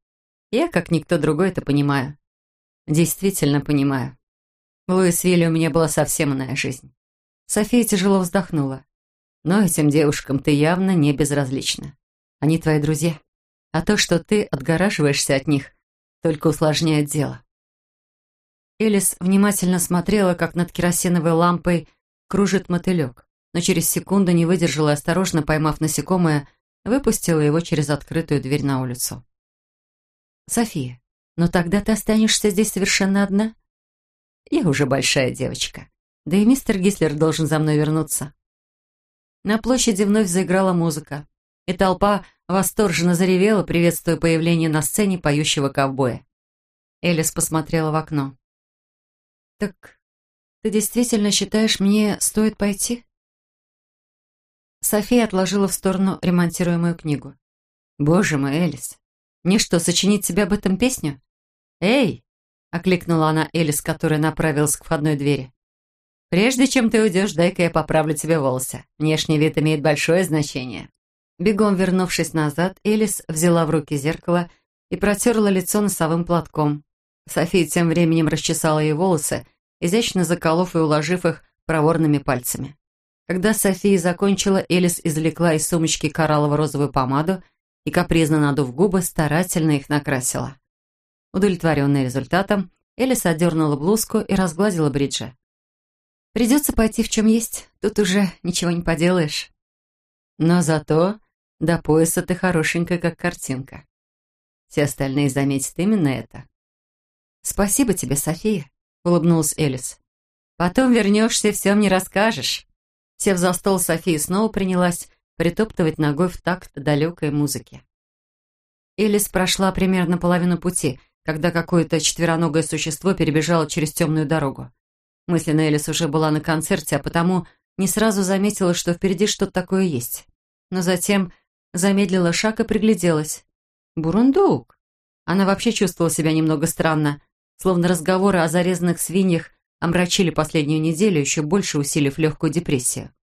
Speaker 1: Я, как никто другой, это понимаю. Действительно понимаю. В Луисвилле у меня была совсем иная жизнь. София тяжело вздохнула. Но этим девушкам ты явно не безразлична. Они твои друзья. А то, что ты отгораживаешься от них, только усложняет дело. Элис внимательно смотрела, как над керосиновой лампой кружит мотылек, но через секунду не выдержала осторожно поймав насекомое, выпустила его через открытую дверь на улицу. «София, но тогда ты останешься здесь совершенно одна?» Я уже большая девочка. Да и мистер Гислер должен за мной вернуться. На площади вновь заиграла музыка, и толпа восторженно заревела, приветствуя появление на сцене поющего ковбоя. Элис посмотрела в окно. «Так ты действительно считаешь, мне стоит пойти?» София отложила в сторону ремонтируемую книгу. «Боже мой, Элис, мне что, сочинить себе об этом песню? Эй, окликнула она Элис, которая направилась к входной двери. «Прежде чем ты уйдешь, дай-ка я поправлю тебе волосы. Внешний вид имеет большое значение». Бегом вернувшись назад, Элис взяла в руки зеркало и протерла лицо носовым платком. София тем временем расчесала ей волосы, изящно заколов и уложив их проворными пальцами. Когда София закончила, Элис извлекла из сумочки кораллово-розовую помаду и, капризно надув губы, старательно их накрасила. Удовлетворенная результатом, Элис одернула блузку и разгладила бриджи. «Придется пойти в чем есть, тут уже ничего не поделаешь. Но зато до пояса ты хорошенькая, как картинка. Все остальные заметят именно это». «Спасибо тебе, София», — улыбнулась Элис. «Потом вернешься и всем не расскажешь». Сев за стол, София снова принялась притоптывать ногой в такт далекой музыки. Элис прошла примерно половину пути — когда какое-то четвероногое существо перебежало через темную дорогу. Мысленно Элис уже была на концерте, а потому не сразу заметила, что впереди что-то такое есть. Но затем замедлила шаг и пригляделась. Бурундук! Она вообще чувствовала себя немного странно, словно разговоры о зарезанных свиньях омрачили последнюю неделю, еще больше усилив легкую депрессию.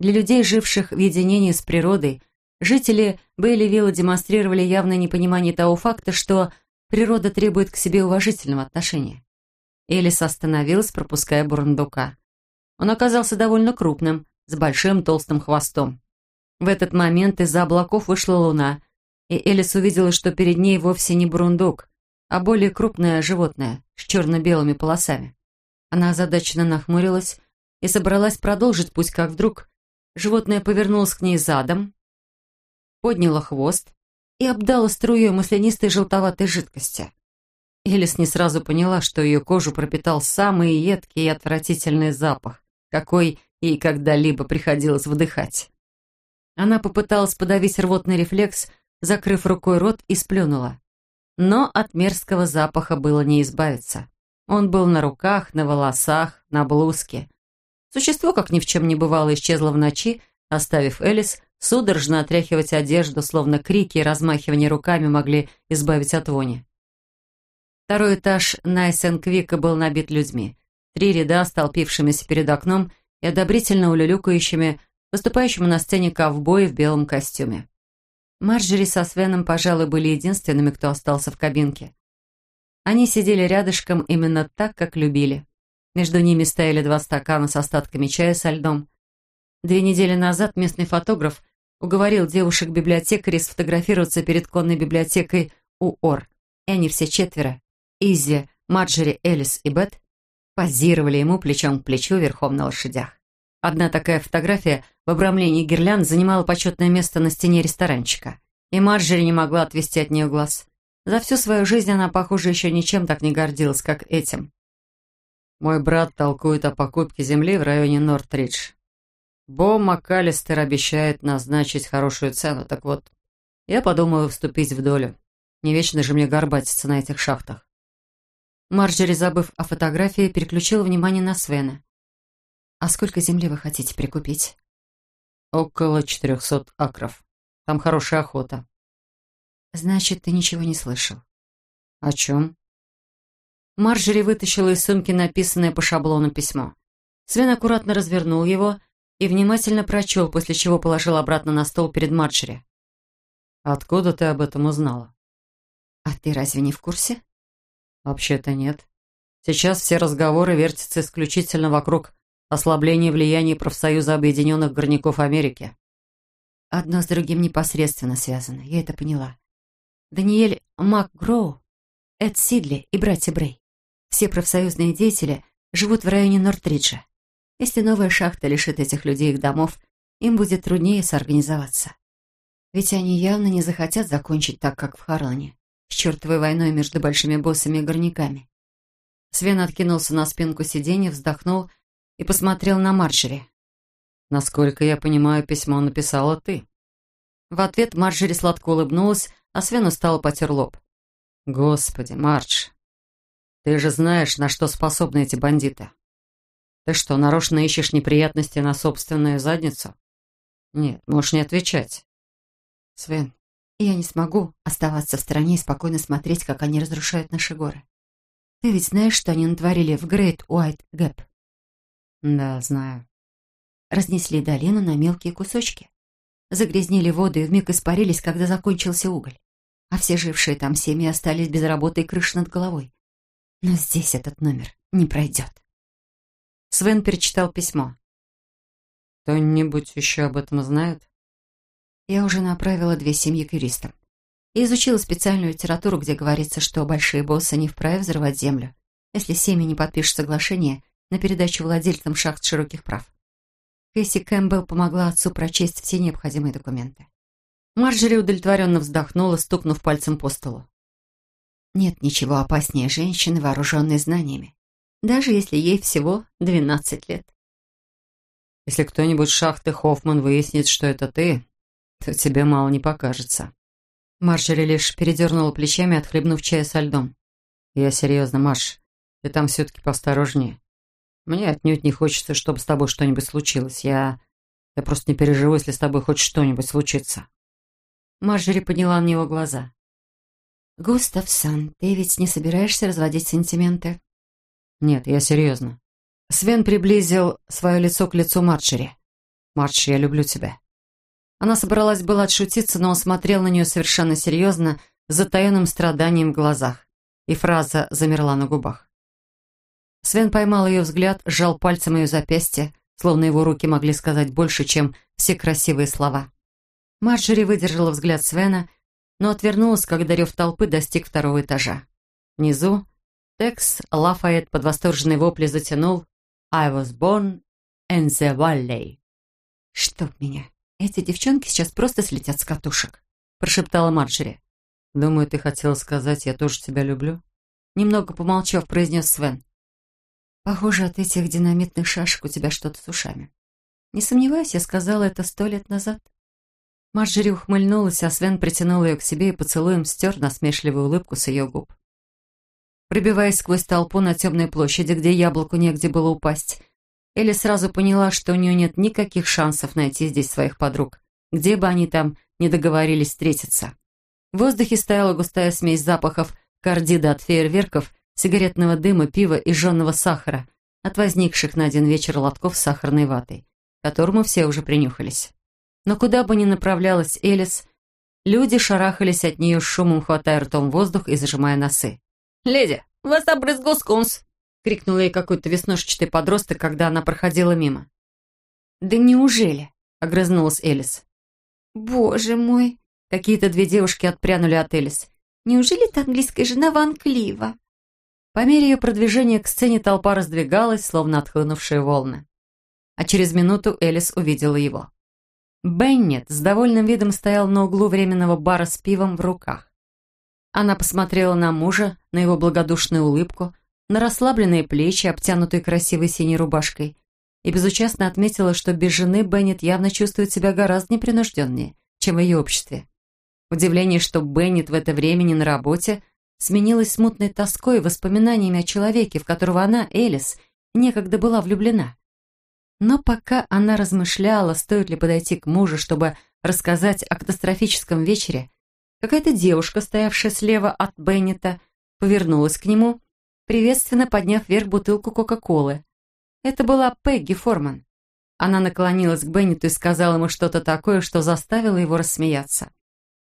Speaker 1: Для людей, живших в единении с природой, жители Бейли-Вилла демонстрировали явное непонимание того факта, что Природа требует к себе уважительного отношения. Элис остановилась, пропуская бурундука. Он оказался довольно крупным, с большим толстым хвостом. В этот момент из-за облаков вышла луна, и Элис увидела, что перед ней вовсе не бурундук, а более крупное животное с черно-белыми полосами. Она озадаченно нахмурилась и собралась продолжить путь, как вдруг животное повернулось к ней задом, подняло хвост и обдала струей маслянистой желтоватой жидкости. Элис не сразу поняла, что ее кожу пропитал самый едкий и отвратительный запах, какой ей когда-либо приходилось вдыхать. Она попыталась подавить рвотный рефлекс, закрыв рукой рот и сплюнула. Но от мерзкого запаха было не избавиться. Он был на руках, на волосах, на блузке. Существо, как ни в чем не бывало, исчезло в ночи, оставив Элис судорожно отряхивать одежду, словно крики и размахивание руками могли избавить от вони. Второй этаж Найсенквика был набит людьми. Три ряда, столпившимися перед окном и одобрительно улюлюкающими, выступающему на сцене ковбои в белом костюме. Марджери со Свеном, пожалуй, были единственными, кто остался в кабинке. Они сидели рядышком именно так, как любили. Между ними стояли два стакана с остатками чая со льдом. Две недели назад местный фотограф уговорил девушек-библиотекарей сфотографироваться перед конной библиотекой УОР. И они все четверо, Изи, Марджери, Элис и Бет, позировали ему плечом к плечу верхом на лошадях. Одна такая фотография в обрамлении гирлянд занимала почетное место на стене ресторанчика, и Марджери не могла отвести от нее глаз. За всю свою жизнь она, похоже, еще ничем так не гордилась, как этим. Мой брат толкует о покупке земли в районе Нортридж. Бо МакАлистер обещает назначить хорошую цену, так вот, я подумаю вступить в долю. Не вечно же мне горбатиться на этих шахтах. Марджери, забыв о фотографии, переключила внимание на Свена. «А сколько земли вы хотите прикупить?» «Около четырехсот акров. Там хорошая охота». «Значит, ты ничего не слышал?» «О чем?» Марджери вытащила из сумки написанное по шаблону письмо. Свен аккуратно развернул его и внимательно прочел, после чего положил обратно на стол перед Марджери. «Откуда ты об этом узнала?» «А ты разве не в курсе?» «Вообще-то нет. Сейчас все разговоры вертятся исключительно вокруг ослабления влияния профсоюза Объединенных Горняков Америки». «Одно с другим непосредственно связано, я это поняла. Даниэль МакГроу, Эд Сидли и братья Брей. Все профсоюзные деятели живут в районе Нортриджа. Если новая шахта лишит этих людей их домов, им будет труднее соорганизоваться. Ведь они явно не захотят закончить так, как в Харлане с чертовой войной между большими боссами и горняками. Свен откинулся на спинку сиденья, вздохнул и посмотрел на Марджери. «Насколько я понимаю, письмо написала ты». В ответ Марджери сладко улыбнулась, а Свен устало потер лоб. «Господи, Мардж, ты же знаешь, на что способны эти бандиты. Ты что, нарочно ищешь неприятности на собственную задницу? Нет, можешь не отвечать». «Свен, я не смогу оставаться в стороне и спокойно смотреть, как они разрушают наши горы. Ты ведь знаешь, что они натворили в Грейт Уайт Гэп? Да, знаю. Разнесли долину на мелкие кусочки. Загрязнили воду и вмиг испарились, когда закончился уголь. А все жившие там семьи остались без работы и крыши над головой. Но здесь этот номер не пройдет. Свен перечитал письмо. «Кто-нибудь еще об этом знает?» Я уже направила две семьи к юристам. И изучила специальную литературу, где говорится, что большие боссы не вправе взрывать землю, если семьи не подпишут соглашение на передачу владельцам шахт широких прав. Кэсси Кэмпбелл помогла отцу прочесть все необходимые документы. Марджери удовлетворенно вздохнула, стукнув пальцем по столу. Нет ничего опаснее женщины, вооруженной знаниями, даже если ей всего 12 лет. Если кто-нибудь шахты Хоффман выяснит, что это ты, то тебе мало не покажется». Марджери лишь передернула плечами, отхлебнув чая со льдом. «Я серьезно, Маш, ты там все-таки поосторожнее. Мне отнюдь не хочется, чтобы с тобой что-нибудь случилось. Я... я просто не переживу, если с тобой хоть что-нибудь случится». Марджери подняла на него глаза. «Густавсон, ты ведь не собираешься разводить сентименты?» «Нет, я серьезно». Свен приблизил свое лицо к лицу Марджери. «Мардж, я люблю тебя. Она собралась было отшутиться, но он смотрел на нее совершенно серьезно, с затаенным страданием в глазах, и фраза замерла на губах. Свен поймал ее взгляд, сжал пальцем ее запястье, словно его руки могли сказать больше, чем все красивые слова. Марджери выдержала взгляд Свена, но отвернулась, когда рев толпы достиг второго этажа. Внизу Текс Лафайет под восторженные вопли затянул «I was born in the valley». «Чтоб меня!» «Эти девчонки сейчас просто слетят с катушек», — прошептала Марджери. «Думаю, ты хотела сказать, я тоже тебя люблю?» Немного помолчав, произнес Свен. «Похоже, от этих динамитных шашек у тебя что-то с ушами. Не сомневаюсь, я сказала это сто лет назад». Марджери ухмыльнулась, а Свен притянул ее к себе и поцелуем стер насмешливую улыбку с ее губ. Пробиваясь сквозь толпу на темной площади, где яблоку негде было упасть, Элли сразу поняла, что у нее нет никаких шансов найти здесь своих подруг, где бы они там не договорились встретиться. В воздухе стояла густая смесь запахов кардида от фейерверков, сигаретного дыма, пива и жженного сахара, от возникших на один вечер лотков с сахарной ватой, к которому все уже принюхались. Но куда бы ни направлялась Элис, люди шарахались от нее шумом, хватая ртом воздух и зажимая носы. «Леди, вас обрызгал скунс!» — крикнул ей какой-то веснушчатый подросток, когда она проходила мимо. «Да неужели?» — огрызнулась Элис.
Speaker 2: «Боже мой!»
Speaker 1: Какие-то две девушки отпрянули от Элис.
Speaker 2: «Неужели ты английская жена Ван Клива?»
Speaker 1: По мере ее продвижения к сцене толпа раздвигалась, словно отхлынувшие волны. А через минуту Элис увидела его. Беннет с довольным видом стоял на углу временного бара с пивом в руках. Она посмотрела на мужа, на его благодушную улыбку, на расслабленные плечи, обтянутые красивой синей рубашкой, и безучастно отметила, что без жены Беннет явно чувствует себя гораздо непринужденнее, чем в ее обществе. Удивление, что Беннет в это время не на работе, сменилось смутной тоской и воспоминаниями о человеке, в которого она, Элис, некогда была влюблена. Но пока она размышляла, стоит ли подойти к мужу, чтобы рассказать о катастрофическом вечере, какая-то девушка, стоявшая слева от Беннета, повернулась к нему, приветственно подняв вверх бутылку Кока-Колы. Это была Пегги Форман. Она наклонилась к Беннету и сказала ему что-то такое, что заставило его рассмеяться.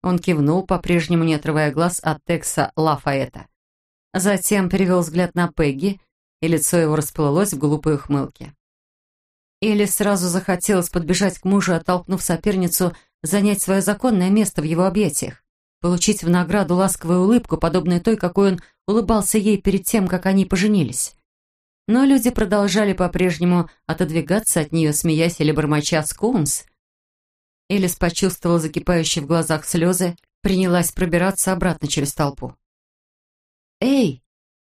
Speaker 1: Он кивнул, по-прежнему не отрывая глаз от Текса Лафаэта. Затем перевел взгляд на Пегги, и лицо его расплылось в глупой ухмылке. Элли сразу захотелось подбежать к мужу, оттолкнув соперницу, занять свое законное место в его объятиях, получить в награду ласковую улыбку, подобную той, какой он улыбался ей перед тем, как они поженились. Но люди продолжали по-прежнему отодвигаться от нее, смеясь или бормоча «Скунс», Элис почувствовала закипающие в глазах слезы, принялась пробираться обратно через толпу. «Эй!»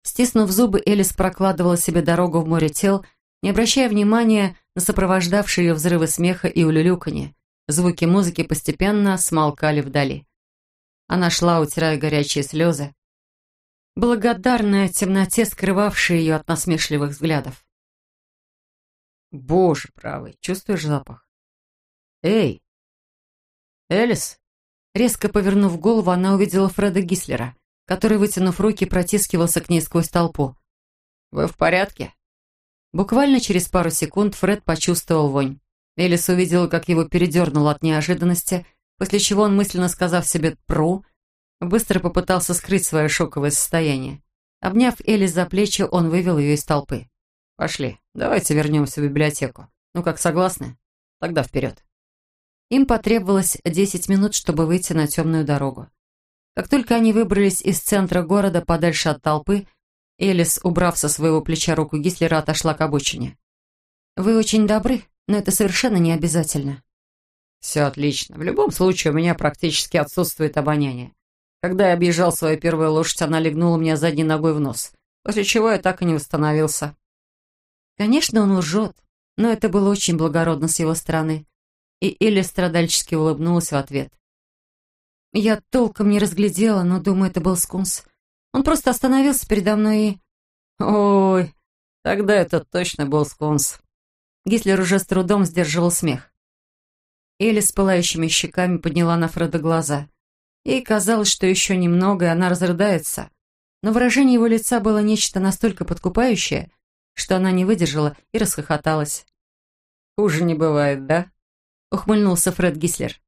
Speaker 1: Стиснув зубы, Элис прокладывала себе дорогу в море тел, не обращая внимания на сопровождавшие ее взрывы смеха и улюлюканье. Звуки музыки постепенно смолкали вдали. Она шла, утирая горячие слезы, благодарная темноте, скрывавшей ее от насмешливых взглядов. «Боже правый, чувствуешь запах?» «Эй!» «Элис?» Резко повернув голову, она увидела Фреда Гислера, который, вытянув руки, протискивался к ней сквозь толпу. «Вы в порядке?» Буквально через пару секунд Фред почувствовал вонь. Элис увидела, как его передернуло от неожиданности, после чего он, мысленно сказав себе «пру», быстро попытался скрыть свое шоковое состояние. Обняв Элис за плечи, он вывел ее из толпы. «Пошли, давайте вернемся в библиотеку. Ну как, согласны? Тогда вперед». Им потребовалось 10 минут, чтобы выйти на темную дорогу. Как только они выбрались из центра города подальше от толпы, Элис, убрав со своего плеча руку Гислера, отошла к обочине. «Вы очень добры, но это совершенно не обязательно». «Все отлично. В любом случае, у меня практически отсутствует обоняние. Когда я объезжал свою первую лошадь, она легнула меня задней ногой в нос, после чего я так и не восстановился». Конечно, он лжет, но это было очень благородно с его стороны и Элли страдальчески улыбнулась в ответ. Я толком не разглядела, но, думаю, это был скунс. Он просто остановился передо мной и... Ой, тогда это точно был скунс. Гислер уже с трудом сдерживал смех. Элли с пылающими щеками подняла на Фреда глаза. Ей казалось, что еще немного, и она разрыдается. Но выражение его лица было нечто настолько подкупающее, что она не выдержала и расхохоталась. «Хуже не бывает, да?» ухмыльнулся Фред Гислер.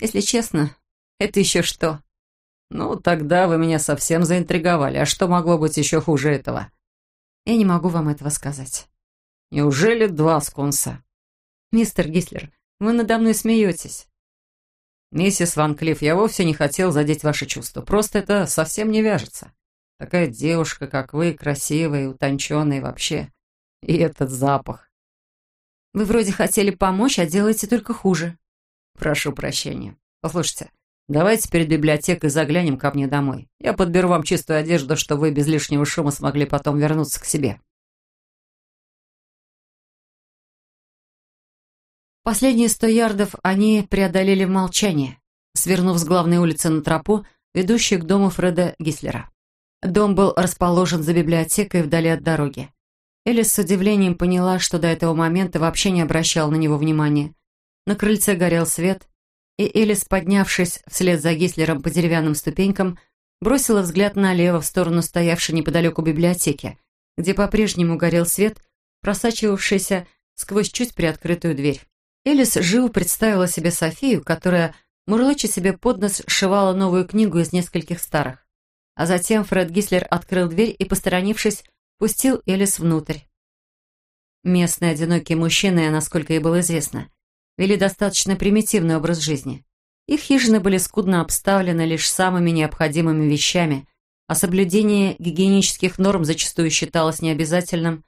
Speaker 1: «Если честно, это еще что?» «Ну, тогда вы меня совсем заинтриговали. А что могло быть еще хуже этого?» «Я не могу вам этого сказать». «Неужели два скунса?» «Мистер Гислер, вы надо мной смеетесь». «Миссис Ван Клифф, я вовсе не хотел задеть ваши чувства. Просто это совсем не вяжется. Такая девушка, как вы, красивая, утонченная вообще. И этот запах. Вы вроде хотели помочь, а делаете только хуже. Прошу прощения. Послушайте, давайте перед библиотекой заглянем ко мне домой. Я подберу вам чистую одежду, чтобы вы без лишнего шума смогли потом вернуться к себе. Последние сто ярдов они преодолели в молчании, свернув с главной улицы на тропу, ведущую к дому Фреда Гислера. Дом был расположен за библиотекой вдали от дороги. Элис с удивлением поняла, что до этого момента вообще не обращал на него внимания. На крыльце горел свет, и Элис, поднявшись вслед за Гислером по деревянным ступенькам, бросила взгляд налево в сторону стоявшей неподалеку библиотеки, где по-прежнему горел свет, просачивавшийся сквозь чуть приоткрытую дверь. Элис живо представила себе Софию, которая, мурлыча себе под нос, сшивала новую книгу из нескольких старых. А затем Фред Гислер открыл дверь и, посторонившись, пустил Элис внутрь. Местные одинокие мужчины, насколько ей было известно, вели достаточно примитивный образ жизни. Их хижины были скудно обставлены лишь самыми необходимыми вещами, а соблюдение гигиенических норм зачастую считалось необязательным.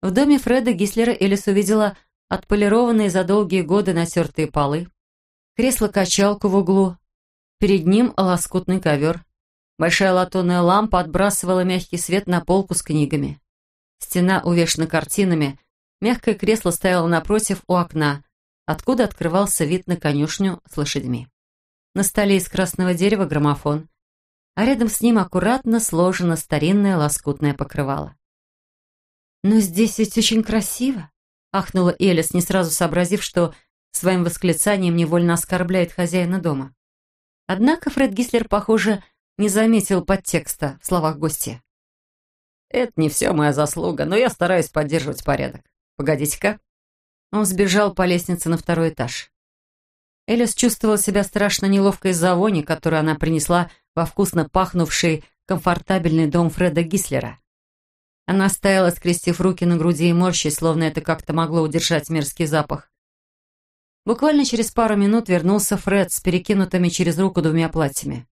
Speaker 1: В доме Фреда Гислера Элис увидела отполированные за долгие годы натертые полы, кресло-качалку в углу, перед ним лоскутный ковер. Большая латунная лампа отбрасывала мягкий свет на полку с книгами. Стена увешана картинами, мягкое кресло стояло напротив у окна, откуда открывался вид на конюшню с лошадьми. На столе из красного дерева граммофон, а рядом с ним аккуратно сложено старинное лоскутное покрывало. «Но здесь ведь очень красиво!» — ахнула Элис, не сразу сообразив, что своим восклицанием невольно оскорбляет хозяина дома. Однако Фред Гислер, похоже, не заметил подтекста в словах гостя.
Speaker 3: «Это не все моя заслуга, но я стараюсь поддерживать порядок. Погодите-ка».
Speaker 1: Он сбежал по лестнице на второй этаж. Элис чувствовала себя страшно неловко из-за вони, которую она принесла во вкусно пахнувший комфортабельный дом Фреда Гислера. Она стояла, скрестив руки на груди и морщись, словно это как-то могло удержать мерзкий запах. Буквально через пару минут вернулся Фред с перекинутыми через руку двумя платьями.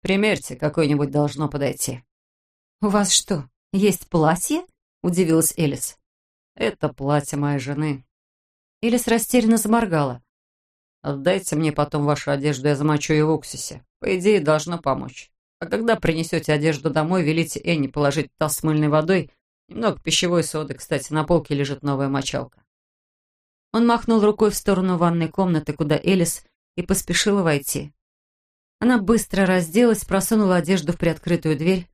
Speaker 3: «Примерьте, какое-нибудь должно подойти».
Speaker 1: «У вас что, есть платье?» — удивилась Элис.
Speaker 3: «Это платье моей жены».
Speaker 1: Элис растерянно заморгала.
Speaker 3: «Отдайте мне потом вашу одежду, я замочу ее в уксусе. По идее, должно помочь. А когда принесете одежду домой, велите Энни положить таз с мыльной водой, немного пищевой соды, кстати, на полке лежит новая мочалка.
Speaker 1: Он махнул рукой в сторону ванной комнаты, куда Элис и поспешила войти. Она быстро разделась, просунула одежду в приоткрытую дверь,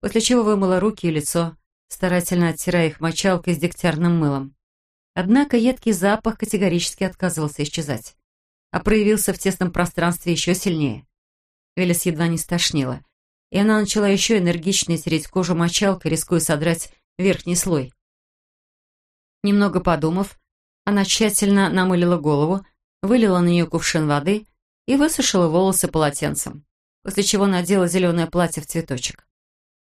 Speaker 1: после чего вымыла руки и лицо, старательно оттирая их мочалкой с дегтярным мылом. Однако едкий запах категорически отказывался исчезать, а проявился в тесном пространстве еще сильнее. Элис едва не стошнила, и она начала еще энергичнее тереть кожу мочалкой, рискуя содрать верхний слой. Немного подумав, она тщательно намылила голову, вылила на нее кувшин воды и высушила волосы полотенцем, после чего надела зеленое платье в цветочек.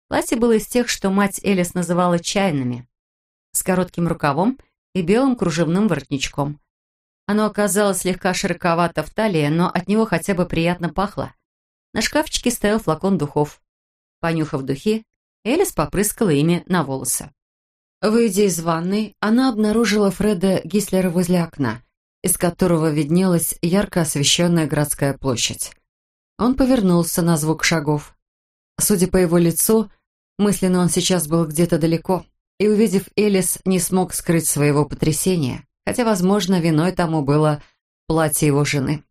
Speaker 1: Платье было из тех, что мать Элис называла чайными, с коротким рукавом и белым кружевным воротничком. Оно оказалось слегка широковато в талии, но от него хотя бы приятно пахло. На шкафчике стоял флакон духов. Понюхав духи, Элис попрыскала ими на волосы. Выйдя из ванной, она обнаружила Фреда Гислера возле окна, из которого виднелась ярко освещенная городская площадь. Он повернулся на звук шагов. Судя по его лицу, мысленно он сейчас был где-то далеко, и, увидев Элис, не смог скрыть своего потрясения, хотя, возможно, виной тому было платье его жены.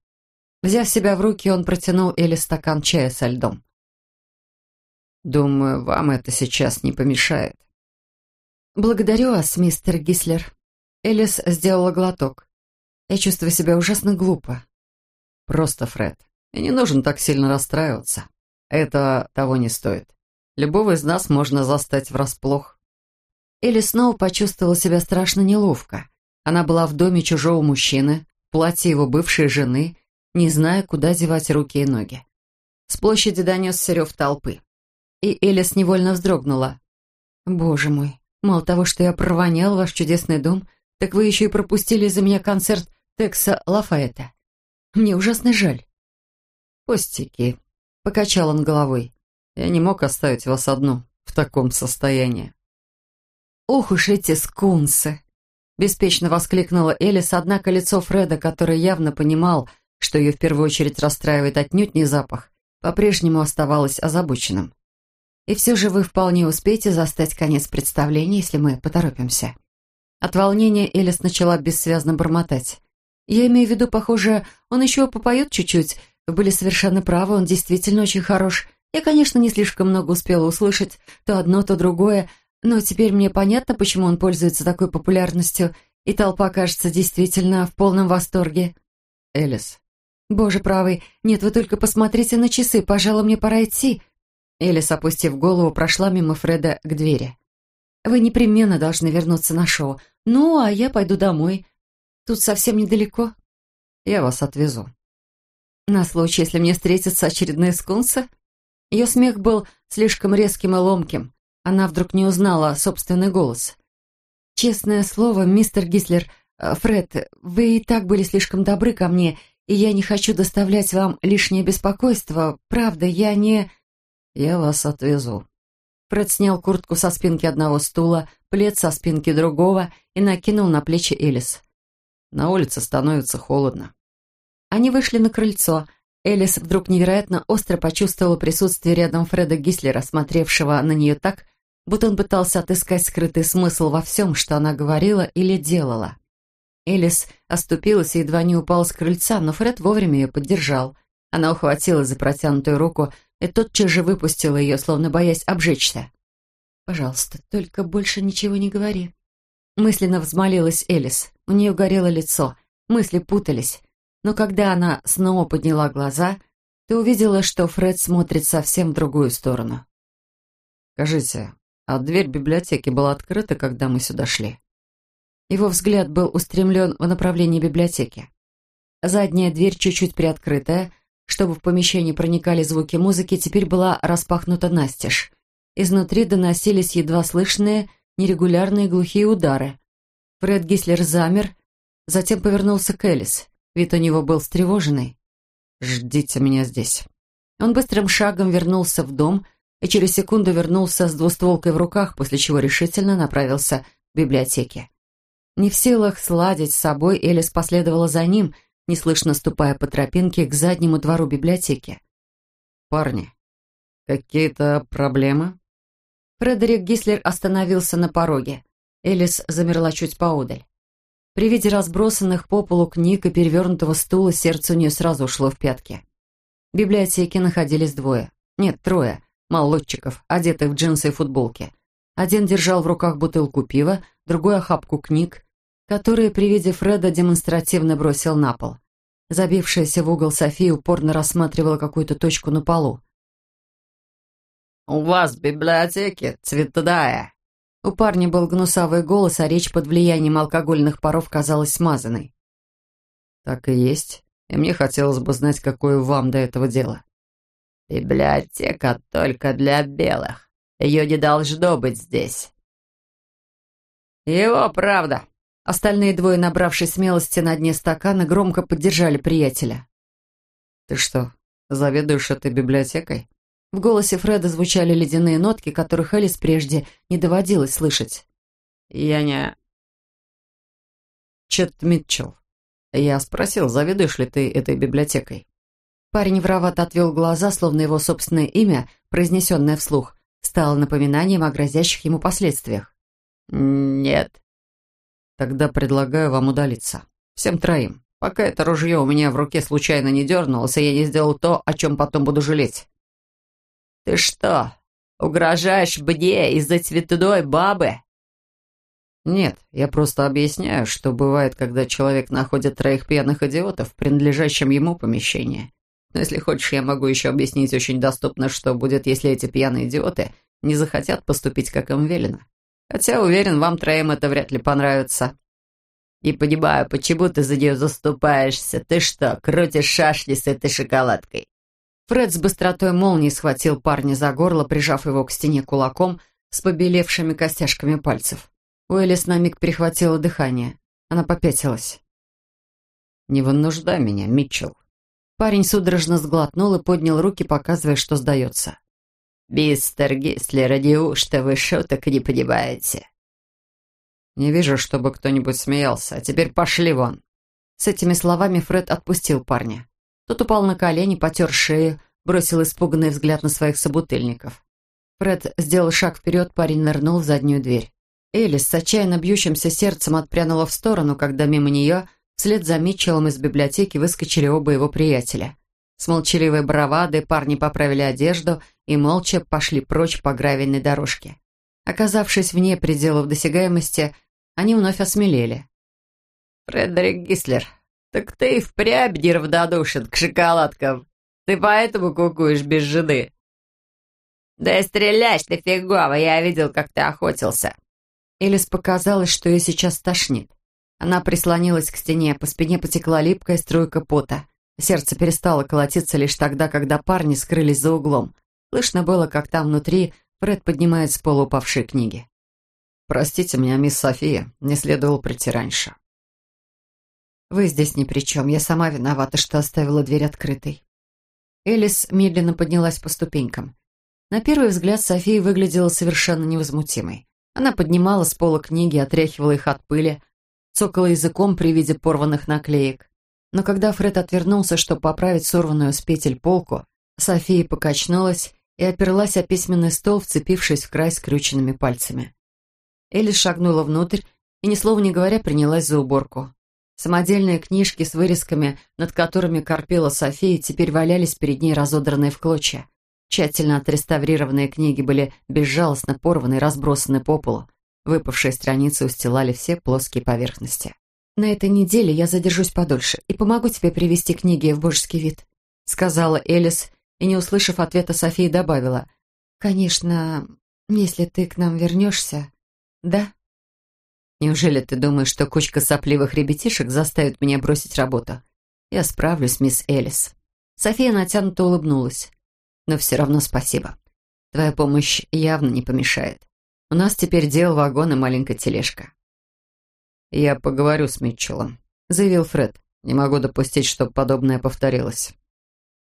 Speaker 1: Взяв себя в руки, он протянул Элис стакан чая со льдом.
Speaker 3: «Думаю, вам это сейчас не помешает».
Speaker 1: «Благодарю вас, мистер Гислер». Элис сделала глоток. «Я чувствую себя ужасно глупо».
Speaker 3: «Просто, Фред, и не нужно так сильно расстраиваться. Это того не стоит. Любого из нас можно застать врасплох».
Speaker 1: Элис снова почувствовала себя страшно неловко. Она была в доме чужого мужчины, в платье его бывшей жены, не зная, куда девать руки и ноги. С площади донесся рев толпы и Элис невольно вздрогнула. «Боже мой, мало того, что я провонял ваш чудесный дом, так вы еще и пропустили из-за меня концерт Текса Лафаэта. Мне ужасно жаль».
Speaker 3: «Пустяки», — покачал он головой. «Я не мог оставить вас одну в таком состоянии».
Speaker 1: «Ох уж эти скунсы!» — беспечно воскликнула Элис, однако лицо Фреда, который явно понимал, что ее в первую очередь расстраивает отнюдь не запах, по-прежнему оставалось озабоченным. И все же вы вполне успеете застать конец представления, если мы поторопимся». От волнения Элис начала бессвязно бормотать. «Я имею в виду, похоже, он еще попоет чуть-чуть. Вы были совершенно правы, он действительно очень хорош. Я, конечно, не слишком много успела услышать, то одно, то другое, но теперь мне понятно, почему он пользуется такой популярностью, и толпа, кажется, действительно в полном восторге».
Speaker 3: «Элис».
Speaker 1: «Боже правый, нет, вы только посмотрите на часы, пожалуй, мне пора идти», Элис, опустив голову, прошла мимо Фреда к двери. «Вы непременно должны вернуться на шоу. Ну, а я пойду домой. Тут совсем недалеко».
Speaker 3: «Я вас отвезу».
Speaker 1: «На случай, если мне встретятся очередные скунсы?» Ее смех был слишком резким и ломким. Она вдруг не узнала собственный голос. «Честное слово, мистер Гислер, э, Фред, вы и так были слишком добры ко мне, и я не хочу доставлять вам лишнее беспокойство. Правда, я не...»
Speaker 3: «Я вас отвезу».
Speaker 1: Фред снял куртку со спинки одного стула, плед со спинки другого и накинул на плечи Элис.
Speaker 3: «На улице становится холодно».
Speaker 1: Они вышли на крыльцо. Элис вдруг невероятно остро почувствовала присутствие рядом Фреда Гислера, смотревшего на нее так, будто он пытался отыскать скрытый смысл во всем, что она говорила или делала. Элис оступилась и едва не упала с крыльца, но Фред вовремя ее поддержал. Она ухватилась за протянутую руку и тотчас же выпустила ее, словно боясь обжечься. «Пожалуйста, только больше ничего не говори». Мысленно взмолилась Элис. У нее горело лицо, мысли путались. Но когда она снова подняла глаза, ты увидела, что Фред смотрит совсем в другую сторону.
Speaker 3: «Скажите, а дверь библиотеки была открыта, когда мы сюда шли?»
Speaker 1: Его взгляд был устремлен в направлении библиотеки. Задняя дверь, чуть-чуть приоткрытая, чтобы в помещении проникали звуки музыки, теперь была распахнута настежь. Изнутри доносились едва слышные, нерегулярные глухие удары. Фред Гислер замер, затем повернулся к Элис. Вид у него был встревоженный.
Speaker 3: «Ждите меня здесь».
Speaker 1: Он быстрым шагом вернулся в дом и через секунду вернулся с двустволкой в руках, после чего решительно направился к библиотеке. Не в силах сладить с собой, Элис последовала за ним, неслышно ступая по тропинке к заднему двору библиотеки.
Speaker 3: «Парни, какие-то проблемы?»
Speaker 1: Фредерик Гислер остановился на пороге. Элис замерла чуть поодаль. При виде разбросанных по полу книг и перевернутого стула сердце у нее сразу ушло в пятки. В библиотеке находились двое. Нет, трое. Молодчиков, одетых в джинсы и футболки. Один держал в руках бутылку пива, другой — охапку книг, которые при виде Фреда демонстративно бросил на пол. Забившаяся в угол София упорно рассматривала какую-то точку на полу.
Speaker 4: «У вас в библиотеке цветная»,
Speaker 1: у парня был гнусавый голос, а речь под влиянием алкогольных паров казалась смазанной.
Speaker 3: «Так и есть. И мне хотелось бы знать, какое вам до этого дело».
Speaker 4: «Библиотека только для белых. Ее не должно быть здесь». «Его правда».
Speaker 1: Остальные двое, набравшись смелости на дне стакана, громко поддержали приятеля.
Speaker 3: «Ты что, заведуешь этой библиотекой?»
Speaker 1: В голосе Фреда звучали ледяные нотки, которых Элис прежде не доводилось слышать.
Speaker 3: «Я не...» «Чет Митчелл. Я спросил, заведуешь ли ты этой библиотекой?»
Speaker 1: Парень воровато отвел глаза, словно его собственное имя, произнесенное вслух, стало напоминанием о грозящих ему последствиях.
Speaker 4: «Нет».
Speaker 3: «Тогда предлагаю вам удалиться. Всем троим. Пока это ружье у меня в руке случайно не дернулось, и я не сделал то, о чем потом буду жалеть.
Speaker 4: «Ты что, угрожаешь мне из-за цветной бабы?»
Speaker 3: «Нет, я просто объясняю, что бывает, когда человек находит троих пьяных идиотов в принадлежащем ему помещении. Но если хочешь, я могу еще объяснить очень доступно, что будет, если эти пьяные идиоты не захотят поступить, как им велено. Хотя, уверен, вам троим это вряд ли понравится».
Speaker 4: «Не понимаю, почему ты за нее заступаешься? Ты что, крутишь шашни с этой шоколадкой?»
Speaker 1: Фред с быстротой молнии схватил парня за горло, прижав его к стене кулаком с побелевшими костяшками пальцев. Уэллис на миг перехватила дыхание. Она попятилась.
Speaker 3: «Не вынуждай меня, Митчелл».
Speaker 1: Парень судорожно сглотнул и поднял руки, показывая, что сдается.
Speaker 4: «Мистер Гислер, неужто вы шуток не понимаете?»
Speaker 3: «Не вижу, чтобы кто-нибудь смеялся. А теперь пошли вон».
Speaker 1: С этими словами Фред отпустил парня. Тот упал на колени, потер шею, бросил испуганный взгляд на своих собутыльников. Фред сделал шаг вперед, парень нырнул в заднюю дверь. Элис с отчаянно бьющимся сердцем отпрянула в сторону, когда мимо нее, вслед за Митчеллом из библиотеки, выскочили оба его приятеля. С молчаливой бравадой парни поправили одежду и молча пошли прочь по гравийной дорожке. Оказавшись вне пределов досягаемости, они вновь осмелели.
Speaker 4: «Фредерик Гислер, «Так ты и впрямь неравнодушен к шоколадкам. Ты поэтому кукуешь без жены?» «Да и стреляешь ты фигово, я видел, как ты охотился».
Speaker 1: Элис показалось, что ее сейчас тошнит. Она прислонилась к стене, по спине потекла липкая струйка пота. Сердце перестало колотиться лишь тогда, когда парни скрылись за углом. Слышно было, как там внутри Фред поднимает с пола упавшие книги.
Speaker 3: «Простите меня, мисс София, не следовало прийти раньше».
Speaker 1: Вы здесь ни при чем. Я сама виновата, что оставила дверь открытой. Элис медленно поднялась по ступенькам. На первый взгляд София выглядела совершенно невозмутимой. Она поднимала с пола книги, отряхивала их от пыли, цокала языком при виде порванных наклеек. Но когда Фред отвернулся, чтобы поправить сорванную с петель полку, София покачнулась и оперлась о письменный стол, вцепившись в край скрюченными пальцами. Элис шагнула внутрь и, ни слова не говоря, принялась за уборку. Самодельные книжки с вырезками, над которыми корпела София, теперь валялись перед ней разодранные в клочья. Тщательно отреставрированные книги были безжалостно порваны и разбросаны по полу. Выпавшие страницы устилали все плоские поверхности. «На этой неделе я задержусь подольше и помогу тебе привести книги в божеский вид», сказала Элис, и, не услышав ответа, София добавила. «Конечно, если ты к нам вернешься, да?» Неужели ты думаешь, что кучка сопливых ребятишек заставит меня бросить работу? Я справлюсь, мисс Элис. София натянуто улыбнулась. Но все равно спасибо. Твоя помощь явно не помешает. У нас теперь дел вагон и маленькая тележка. Я поговорю с Митчеллом, заявил Фред. Не могу допустить, чтобы подобное повторилось.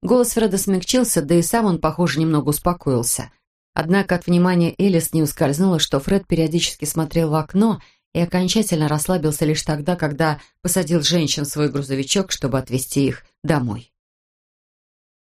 Speaker 1: Голос Фреда смягчился, да и сам он, похоже, немного успокоился. Однако от внимания Элис не ускользнуло, что Фред периодически смотрел в окно и окончательно расслабился лишь тогда, когда посадил женщин в свой грузовичок, чтобы отвезти их домой.